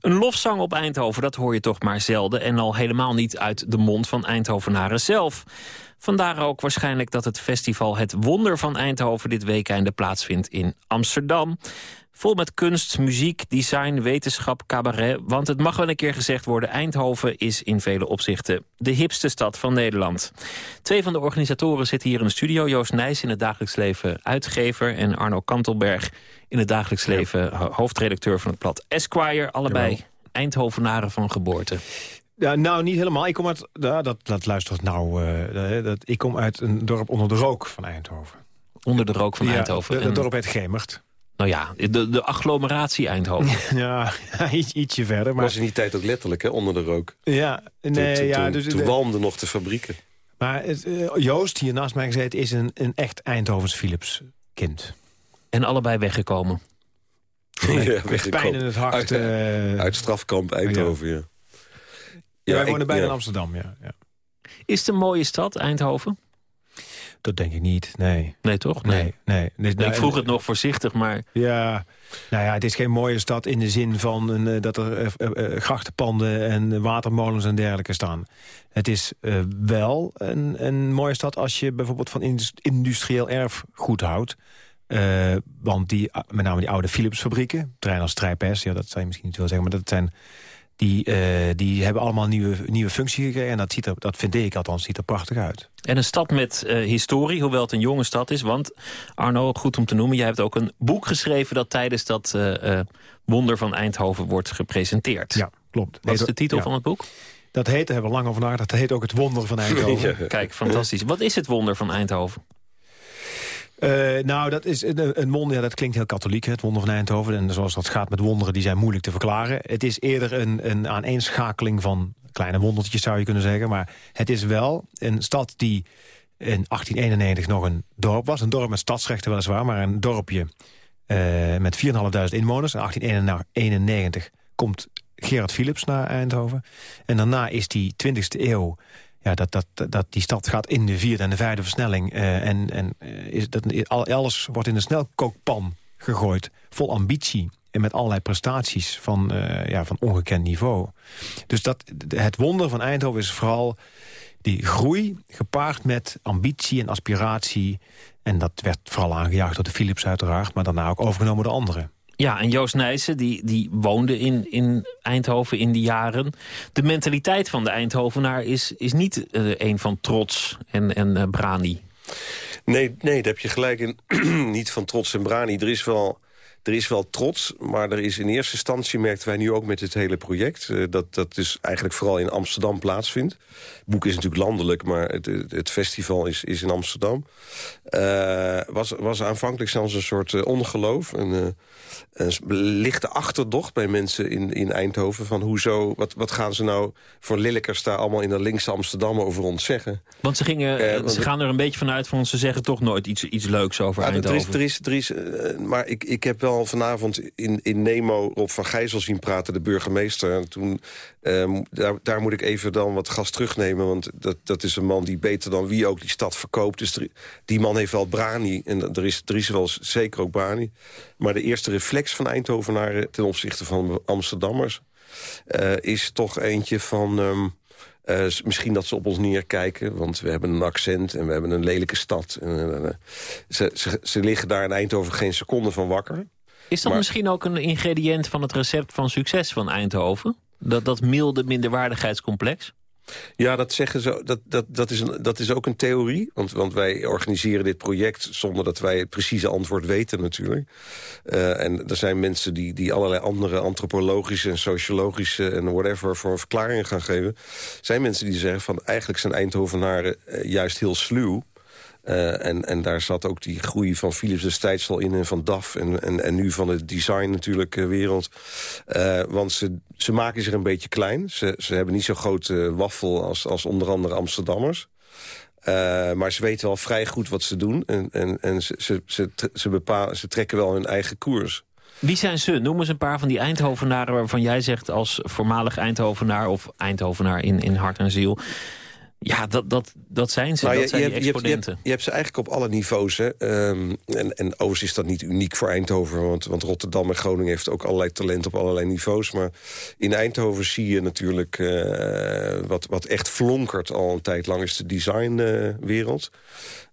Een lofzang op Eindhoven, dat hoor je toch maar zelden... en al helemaal niet uit de mond van Eindhovenaren zelf. Vandaar ook waarschijnlijk dat het festival Het Wonder van Eindhoven... dit weekende plaatsvindt in Amsterdam. Vol met kunst, muziek, design, wetenschap, cabaret. Want het mag wel een keer gezegd worden... Eindhoven is in vele opzichten de hipste stad van Nederland. Twee van de organisatoren zitten hier in de studio. Joost Nijs in het dagelijks leven uitgever... en Arno Kantelberg in het dagelijks leven hoofdredacteur van het blad Esquire. Allebei Eindhovenaren van geboorte. Ja, nou, niet helemaal. Ik kom uit, ja, dat, dat luistert nou, uh, dat, ik kom uit een dorp onder de rook van Eindhoven. Onder de rook van Eindhoven? Het dorp heet Gemert. Nou ja, de, de agglomeratie Eindhoven. ja, iets, ietsje verder. Maar... Was in die tijd ook letterlijk, hè, onder de rook. Ja, nee, toen, ja. Toen, dus, toen walmden nog de fabrieken. Maar het, uh, Joost, hier naast mij gezeten, is een, een echt Eindhovens Philips kind. En allebei weggekomen. Ja, Met pijn in het hart. Uit, uh, uit strafkamp Eindhoven, ja. Ja, wij wonen bijna ja. in Amsterdam, ja, ja. Is het een mooie stad, Eindhoven? Dat denk ik niet, nee. Nee, toch? Nee. nee, nee. nee ik vroeg het nog voorzichtig, maar... Ja, nou ja, het is geen mooie stad in de zin van een, uh, dat er uh, uh, grachtenpanden en watermolens en dergelijke staan. Het is wel een, een mooie stad als je bijvoorbeeld van industrieel erfgoed houdt. want die, met name die oude Philips-fabrieken, trein als Trijpers, ja, dat zou je misschien niet willen zeggen, maar dat zijn die, uh, die hebben allemaal nieuwe, nieuwe functie gekregen. En dat, ziet er, dat vind ik althans, ziet er prachtig uit. En een stad met uh, historie, hoewel het een jonge stad is. Want, Arno, goed om te noemen, jij hebt ook een boek geschreven... dat tijdens dat uh, wonder van Eindhoven wordt gepresenteerd. Ja, klopt. Wat is de titel ja. van het boek? Dat heet, daar hebben we lang over nagedacht, dat heet ook het wonder van Eindhoven. Kijk, fantastisch. Wat is het wonder van Eindhoven? Uh, nou, dat is een, een wonder, ja, dat klinkt heel katholiek, het wonder van Eindhoven. En zoals dat gaat met wonderen, die zijn moeilijk te verklaren. Het is eerder een, een aaneenschakeling van kleine wondertjes, zou je kunnen zeggen. Maar het is wel een stad die in 1891 nog een dorp was. Een dorp met stadsrechten weliswaar, maar een dorpje uh, met 4.500 inwoners. In 1891 komt Gerard Philips naar Eindhoven. En daarna is die 20e eeuw ja, dat, dat, dat die stad gaat in de vierde en de vijfde versnelling. Uh, en en is dat, alles wordt in de snelkookpan gegooid. Vol ambitie en met allerlei prestaties van, ja, van ongekend niveau. Dus dat, het wonder van Eindhoven is vooral die groei... gepaard met ambitie en aspiratie. En dat werd vooral aangejaagd door de Philips uiteraard... maar daarna ook overgenomen door anderen. Ja, en Joost Nijssen, die, die woonde in, in Eindhoven in die jaren. De mentaliteit van de Eindhovenaar is, is niet uh, een van trots en, en uh, brani. Nee, nee, daar heb je gelijk in. niet van trots en brani. Er is wel... Er is wel trots, maar er is in eerste instantie... merkten wij nu ook met het hele project... Uh, dat dat dus eigenlijk vooral in Amsterdam plaatsvindt. Het boek is natuurlijk landelijk, maar het, het festival is, is in Amsterdam. Uh, was, was aanvankelijk zelfs een soort uh, ongeloof. Een, een lichte achterdocht bij mensen in, in Eindhoven... van hoezo, wat, wat gaan ze nou voor lillekers daar allemaal in de linkse Amsterdam over ons zeggen? Want ze, gingen, want ze gaan er een beetje vanuit van... ze zeggen toch nooit iets, iets leuks over Eindhoven. Er is, er is, er is, maar ik, ik heb wel vanavond in, in Nemo Rob van Gijzel zien praten, de burgemeester. En toen, um, daar, daar moet ik even dan wat gas terugnemen... want dat, dat is een man die beter dan wie ook die stad verkoopt. Dus die man heeft wel brani, en er is, er is wel zeker ook brani. Maar de eerste reflex van Eindhovenaren ten opzichte van Amsterdammers... Uh, is toch eentje van... Um, uh, misschien dat ze op ons neerkijken, want we hebben een accent en we hebben een lelijke stad. Uh, ze, ze, ze, liggen daar in Eindhoven geen seconde van wakker. Is dat maar, misschien ook een ingrediënt van het recept van succes van Eindhoven? Dat, dat milde minderwaardigheidscomplex? Ja, dat zeggen ze. Dat, dat, dat, is, een, dat is ook een theorie. Want, want wij organiseren dit project zonder dat wij het precieze antwoord weten natuurlijk. Uh, en er zijn mensen die, die allerlei andere antropologische en sociologische en whatever voor verklaringen gaan geven. Er zijn mensen die zeggen van eigenlijk zijn Eindhovenaren uh, juist heel sluw. Uh, en, en daar zat ook die groei van Philips destijds al in en van DAF... en, en, en nu van het design natuurlijk uh, wereld. Uh, want ze, ze maken zich een beetje klein. Ze, ze hebben niet zo'n grote waffel als, als onder andere Amsterdammers. maar ze weten wel vrij goed wat ze doen. En, en, en ze, ze, ze, ze, bepalen, ze trekken wel hun eigen koers. Wie zijn ze? Noem eens een paar van die Eindhovenaren... waarvan jij zegt als voormalig Eindhovenaar... of Eindhovenaar in, in hart en ziel Ja, dat, dat, dat zijn ze, Nou, dat je, zijn je, die hebt, je, exponenten. hebt, je hebt ze eigenlijk op alle niveaus. Hè. Ehm, en, en overigens is dat niet uniek voor Eindhoven. Want, want Rotterdam en Groningen heeft ook allerlei talent op allerlei niveaus. Maar in Eindhoven zie je natuurlijk eh, wat, wat echt flonkert al een tijd lang... is de designwereld.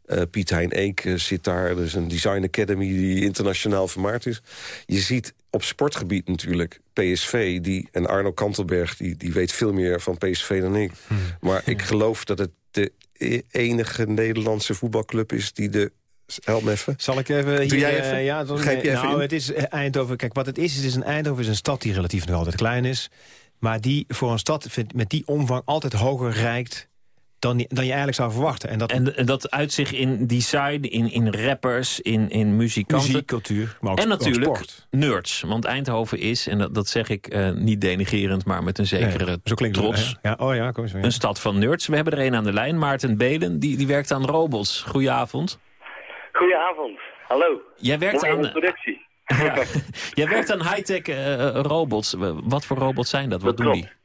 Eh, Piet Hein Eek eh, zit daar. Dus een design academy die internationaal vermaard is. Je ziet op sportgebied natuurlijk PSV die, en Arno Kantelberg... Die, die weet veel meer van PSV dan ik. Maar ik geloof dat het de e- enige Nederlandse voetbalclub is... die de... Help me even. Zal ik even... Doe hier, jij eh, even? ja, je even nou, in? het is Eindhoven. Kijk, wat het is, het is een Eindhoven is een stad die relatief nog altijd klein is. Maar die voor een stad vindt, met die omvang altijd hoger reikt... Dan, je- dan je eigenlijk zou verwachten. En dat En, en dat uit zich in design, in, in rappers, in, in muzikanten. muziek, cultuur, maar ook, en ook natuurlijk sport. nerds. Want Eindhoven is, en dat, dat zeg ik eh, niet denigerend... maar met een zekere Nee, zo klinkt het, trots, hè? Ja, oh ja, kom eens. Ja. een stad van nerds. We hebben er een aan de lijn, Maarten Belen. Die, die werkt aan robots. Goedenavond. Goedenavond, hallo. Jij werkt aan- introductie. Ja. Jij werkt aan high-tech eh, robots. Wat voor robots zijn dat? Wat Dat doen klopt. die?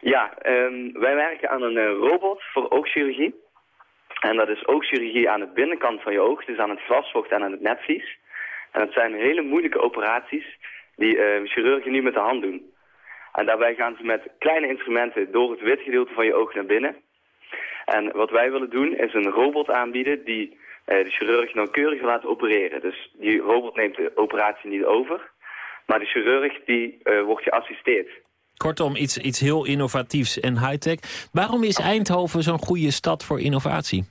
Ja, ehm, wij werken aan een eh, robot voor oogchirurgie. En dat is oogchirurgie aan de binnenkant van je oog, dus aan het glasvocht en aan het netvlies. En dat zijn hele moeilijke operaties die eh, chirurgen nu met de hand doen. En daarbij gaan ze met kleine instrumenten door het wit gedeelte van je oog naar binnen. En wat wij willen doen is een robot aanbieden die eh, de chirurg nauwkeurig laat opereren. Dus die robot neemt de operatie niet over, maar de chirurg die eh, wordt geassisteerd. Kortom, iets, iets heel innovatiefs en high-tech. Waarom is Eindhoven zo'n goede stad voor innovatie?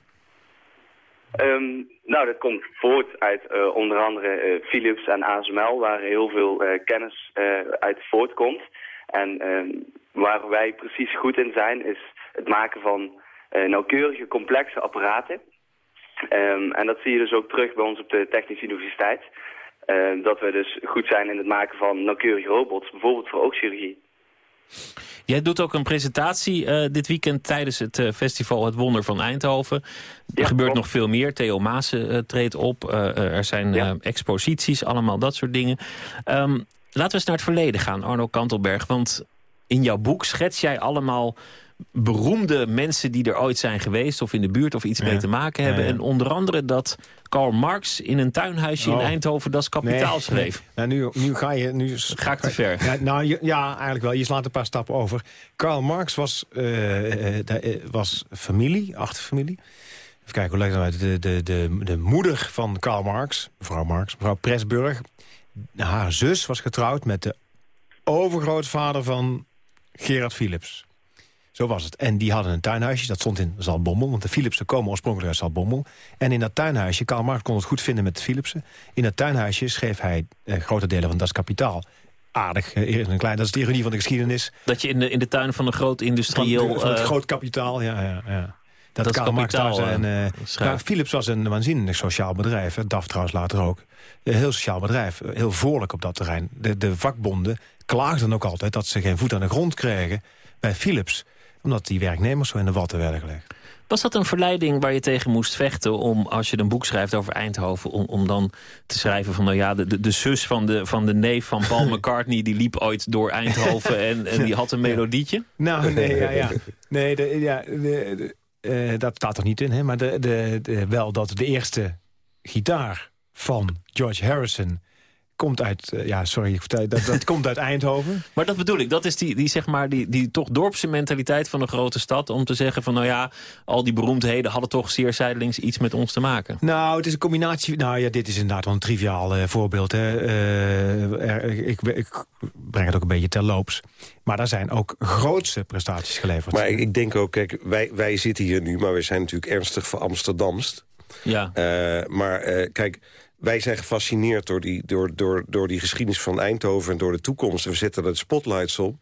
Ehm, nou, dat komt voort uit eh, onder andere eh, Philips en ASML, waar heel veel eh, kennis uit voortkomt. En ehm, waar wij precies goed in zijn, is het maken van nauwkeurige, complexe apparaten. Ehm, en dat zie je dus ook terug bij ons op de Technische Universiteit. Dat we dus goed zijn in het maken van nauwkeurige robots, bijvoorbeeld voor oogchirurgie. Jij doet ook een presentatie eh, dit weekend tijdens het eh, festival Het Wonder van Eindhoven. Er gebeurt nog veel meer. Theo Maassen eh, treedt op. Er zijn exposities, allemaal dat soort dingen. Ehm, laten we eens naar het verleden gaan, Arno Kantelberg. Want in jouw boek schets jij allemaal beroemde mensen die er ooit zijn geweest... of in de buurt of iets mee te maken hebben. Ja, ja. En onder andere dat Karl Marx in een tuinhuisje in Oh. Eindhoven... Das Kapitaal Nee, schreef. Nou, nu, nu ga je... Nu Ga ik te ver? Ja, nou, je- ja, eigenlijk wel. Je slaat een paar stappen over. Karl Marx was, eh, eh, eh, was familie, achterfamilie. Even kijken, hoe ik dat uit? De, de, de, de moeder van Karl Marx, mevrouw Marx, mevrouw Presburg... haar zus was getrouwd met de overgrootvader van Gerard Philips. Zo was het. En die hadden een tuinhuisje, dat stond in Zaltbommel. Want de Philipsen komen oorspronkelijk uit Zaltbommel. En in dat tuinhuisje, Karl Marx kon het goed vinden met de Philipsen. In dat tuinhuisje schreef hij eh, grote delen van Das Kapitaal. Aardig, eh, een klein, dat is de ironie van de geschiedenis. Dat je in de, in de tuin van een groot industrieel... Van, de- van het eh, groot kapitaal, ja. ja, ja. Dat, Dat Karl Marx daar zijn... eh, eh, nou, Philips was een waanzinnig sociaal bedrijf. DAF trouwens later ook. Een heel sociaal bedrijf. eh, Heel voorlijk op dat terrein. De, de vakbonden klaagden ook altijd dat ze geen voet aan de grond kregen bij Philips. Omdat die werknemers zo in de watten werden gelegd. Was dat een verleiding waar je tegen moest vechten... om, als je een boek schrijft over Eindhoven... om, om dan te schrijven van, nou ja, de, de, de zus van de, van de neef van Paul McCartney... die liep ooit door Eindhoven en, en die had een melodietje? Nou, nee, ja, ja. Nee, de, ja, de, de, eh, dat staat er niet in. Hè? Maar de, de- wel dat de eerste gitaar van George Harrison komt uit... eh, ja, sorry, ik vertel, dat, dat komt uit Eindhoven. Maar dat bedoel ik, dat is die, die, zeg maar, die, die toch dorpse mentaliteit van een grote stad... om te zeggen van, nou ja, al die beroemdheden hadden toch zeer zijdelings iets met ons te maken. Nou, het is een combinatie... Nou ja, dit is inderdaad wel een triviaal eh, voorbeeld. Hè. Eh, er- ik, ik breng het ook een beetje terloops. Maar daar zijn ook grootste prestaties geleverd. Maar ik, ik denk ook, kijk, wij, wij zitten hier nu... maar we zijn natuurlijk ernstig voor Amsterdamst. Ja. Eh, maar eh, kijk, wij zijn gefascineerd door die, door, door, door die geschiedenis van Eindhoven... en door de toekomst. We zetten er de spotlights op.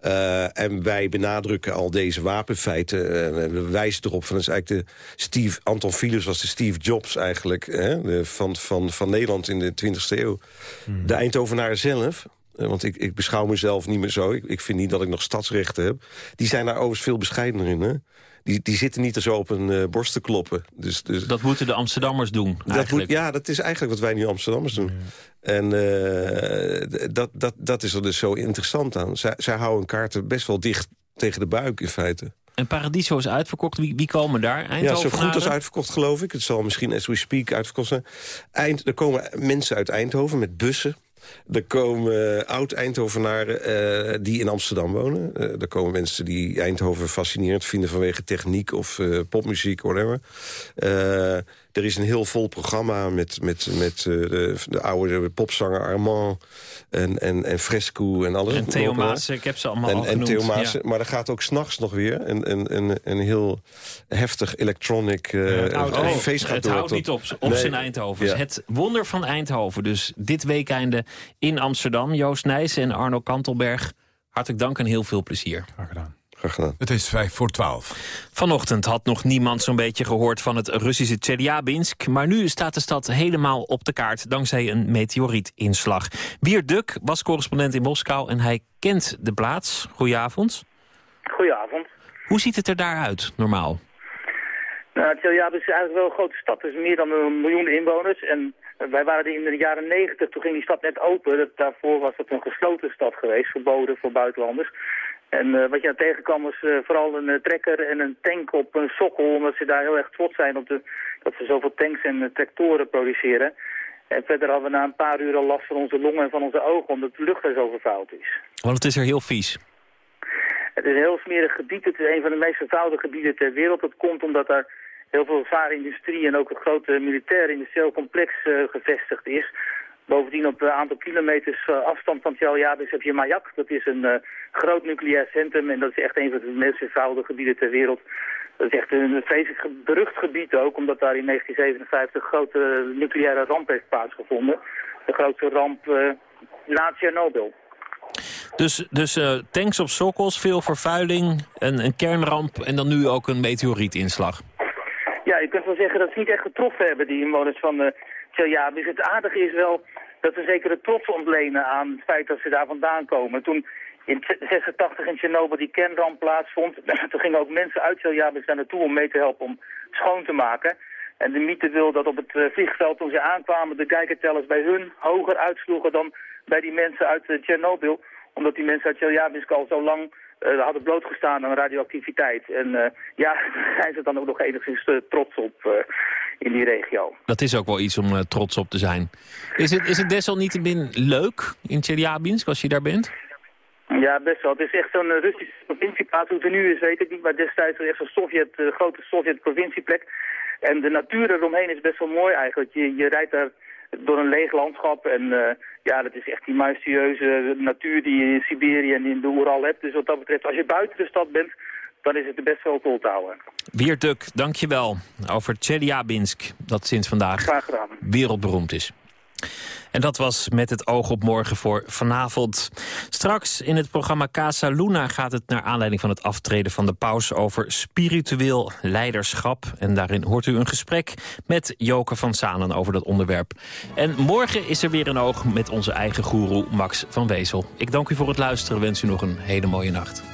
Eh, en wij benadrukken al deze wapenfeiten. Eh, we wijzen erop van, dat is eigenlijk de Steve... Anton Philips was de Steve Jobs eigenlijk... Hè, de, van, van, van Nederland in de 20e eeuw. De Eindhovenaren zelf... eh, Want ik, ik beschouw mezelf niet meer zo. Ik, ik vind niet dat ik nog stadsrechten heb. Die zijn daar overigens veel bescheidener in. Hè? Die, die zitten niet er zo op een eh, borst te kloppen. Dus, dus, Dat moeten de Amsterdammers doen, dat moet, ja, dat is eigenlijk wat wij nu Amsterdammers doen. En eh, dat, dat, dat is er dus zo interessant aan. Zij, zij houden kaarten best wel dicht tegen de buik in feite. En Paradiso is uitverkocht. Wie, wie komen daar? Eindhoven Ja, zo goed als uitverkocht, geloof ik. Het zal misschien, as we speak, uitverkocht zijn. Eind, er komen mensen uit Eindhoven met bussen. Er komen oud-Eindhovenaren uh, die in Amsterdam wonen. Uh, er komen mensen die Eindhoven fascinerend vinden... vanwege techniek of uh, popmuziek, whatever. Er is een heel vol programma met, met, met de, de, oude popzanger Armand... en, en, en Fresco en alles. En Theo Maas, ik heb ze allemaal en, al en Theo Maas, ja. Maar er gaat ook s'nachts nog weer een, een, een, een heel heftig electronic ja, het feest gaat Het door houdt tot, niet op, op nee, zijn Eindhoven. Ja. Het wonder van Eindhoven. Dus dit weekende in Amsterdam. Joost Nijssen en Arno Kantelberg. Hartelijk dank en heel veel plezier. Graag gedaan. Graag gedaan. Het is vijf voor twaalf. Vanochtend had nog niemand zo'n beetje gehoord van het Russische Tjeljabinsk. Maar nu staat de stad helemaal op de kaart dankzij een meteorietinslag. Wier Duk was correspondent in Moskou en hij kent de plaats. Goedenavond. Goedenavond. Hoe ziet het er daar uit, normaal? Nou, Tjeljabinsk is eigenlijk wel een grote stad. Er is meer dan een miljoen inwoners. En wij waren in de jaren negentig, toen ging die stad net open. Dat, daarvoor was het een gesloten stad geweest, verboden voor buitenlanders. En uh, wat je aan tegenkwam was uh, vooral een uh, trekker en een tank op een sokkel... omdat ze daar heel erg trots zijn op de, dat ze zoveel tanks en tractoren produceren. En verder hadden we na een paar uur al last van onze longen en van onze ogen... omdat de lucht er zo vervuild is. Want het is er heel vies. Het is een heel smerig gebied. Het is een van de meest vervuilde gebieden ter wereld. Dat komt omdat daar heel veel zware industrie en ook een groot militair industrieel complex gevestigd is... Bovendien op een aantal kilometers uh, afstand van Tjeljabinsk heb je Mayak. Dat is een uh, groot nucleair centrum en dat is echt een van de meest vervuilde gebieden ter wereld. Dat is echt een vreselijk berucht gebied ook, omdat daar in 1957 een grote nucleaire ramp heeft plaatsgevonden. De grootste ramp uh, na Tsjernobyl. Dus, dus tanks op sokkels, veel vervuiling, een, een kernramp en dan nu ook een meteorietinslag. Ja, je kunt wel zeggen dat ze niet echt getroffen hebben, die inwoners van uh. Het aardige is wel dat ze zeker de trots ontlenen aan het feit dat ze daar vandaan komen. Toen in 86 in Tsjernobyl die kernramp plaatsvond, toen gingen ook mensen uit Tjeljabinsk daar naartoe om mee te helpen om schoon te maken. En de mythe wil dat op het vliegveld toen ze aankwamen de kijkertellers bij hun hoger uitsloegen dan bij die mensen uit Tsjernobyl. Omdat die mensen uit Tjeljabinsk al zo lang hadden blootgestaan aan radioactiviteit. En uh, ja, daar zijn ze dan ook nog enigszins uh, trots op in die regio. Dat is ook wel iets om trots op te zijn. Is het, is het desalniettemin leuk in Tjeljabinsk als je daar bent? Ja, best wel. Het is echt zo'n Russische provincieplaats. Hoe het er nu is, weet ik niet. Maar destijds was echt zo'n Sovjet, grote Sovjet-provincieplek. En de natuur eromheen is best wel mooi eigenlijk. Je, je rijdt daar door een leeg landschap. En uh, ja, dat is echt die majestueuze natuur die je in Siberië en in de Oeral hebt. Dus wat dat betreft, als je buiten de stad bent, dan is het er best wel cool te houden. Wierduk, dankjewel. Over Tjeljabinsk, dat sinds vandaag wereldberoemd is. En dat was met het oog op morgen voor vanavond. Straks in het programma Casa Luna gaat het naar aanleiding van het aftreden van de paus over spiritueel leiderschap. En daarin hoort u een gesprek met Joke van Zanen over dat onderwerp. En morgen is er weer een oog met onze eigen goeroe Max van Wezel. Ik dank u voor het luisteren. Wens u nog een hele mooie nacht.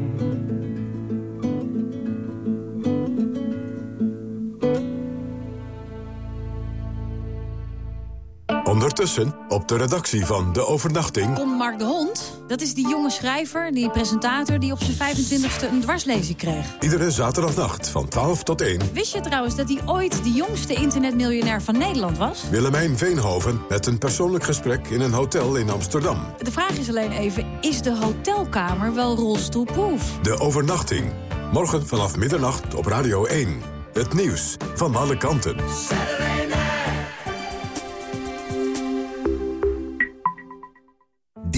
Ondertussen op de redactie van De Overnachting... Komt Mark de Hond, dat is die jonge schrijver, die presentator... die op zijn 25e een dwarslezing kreeg. Iedere zaterdagnacht van 12 tot 1... Wist je trouwens dat hij ooit de jongste internetmiljonair van Nederland was? Willemijn Veenhoven met een persoonlijk gesprek in een hotel in Amsterdam. De vraag is alleen even, is de hotelkamer wel rolstoelproof? De Overnachting. Morgen vanaf middernacht op Radio 1. Het nieuws van alle kanten.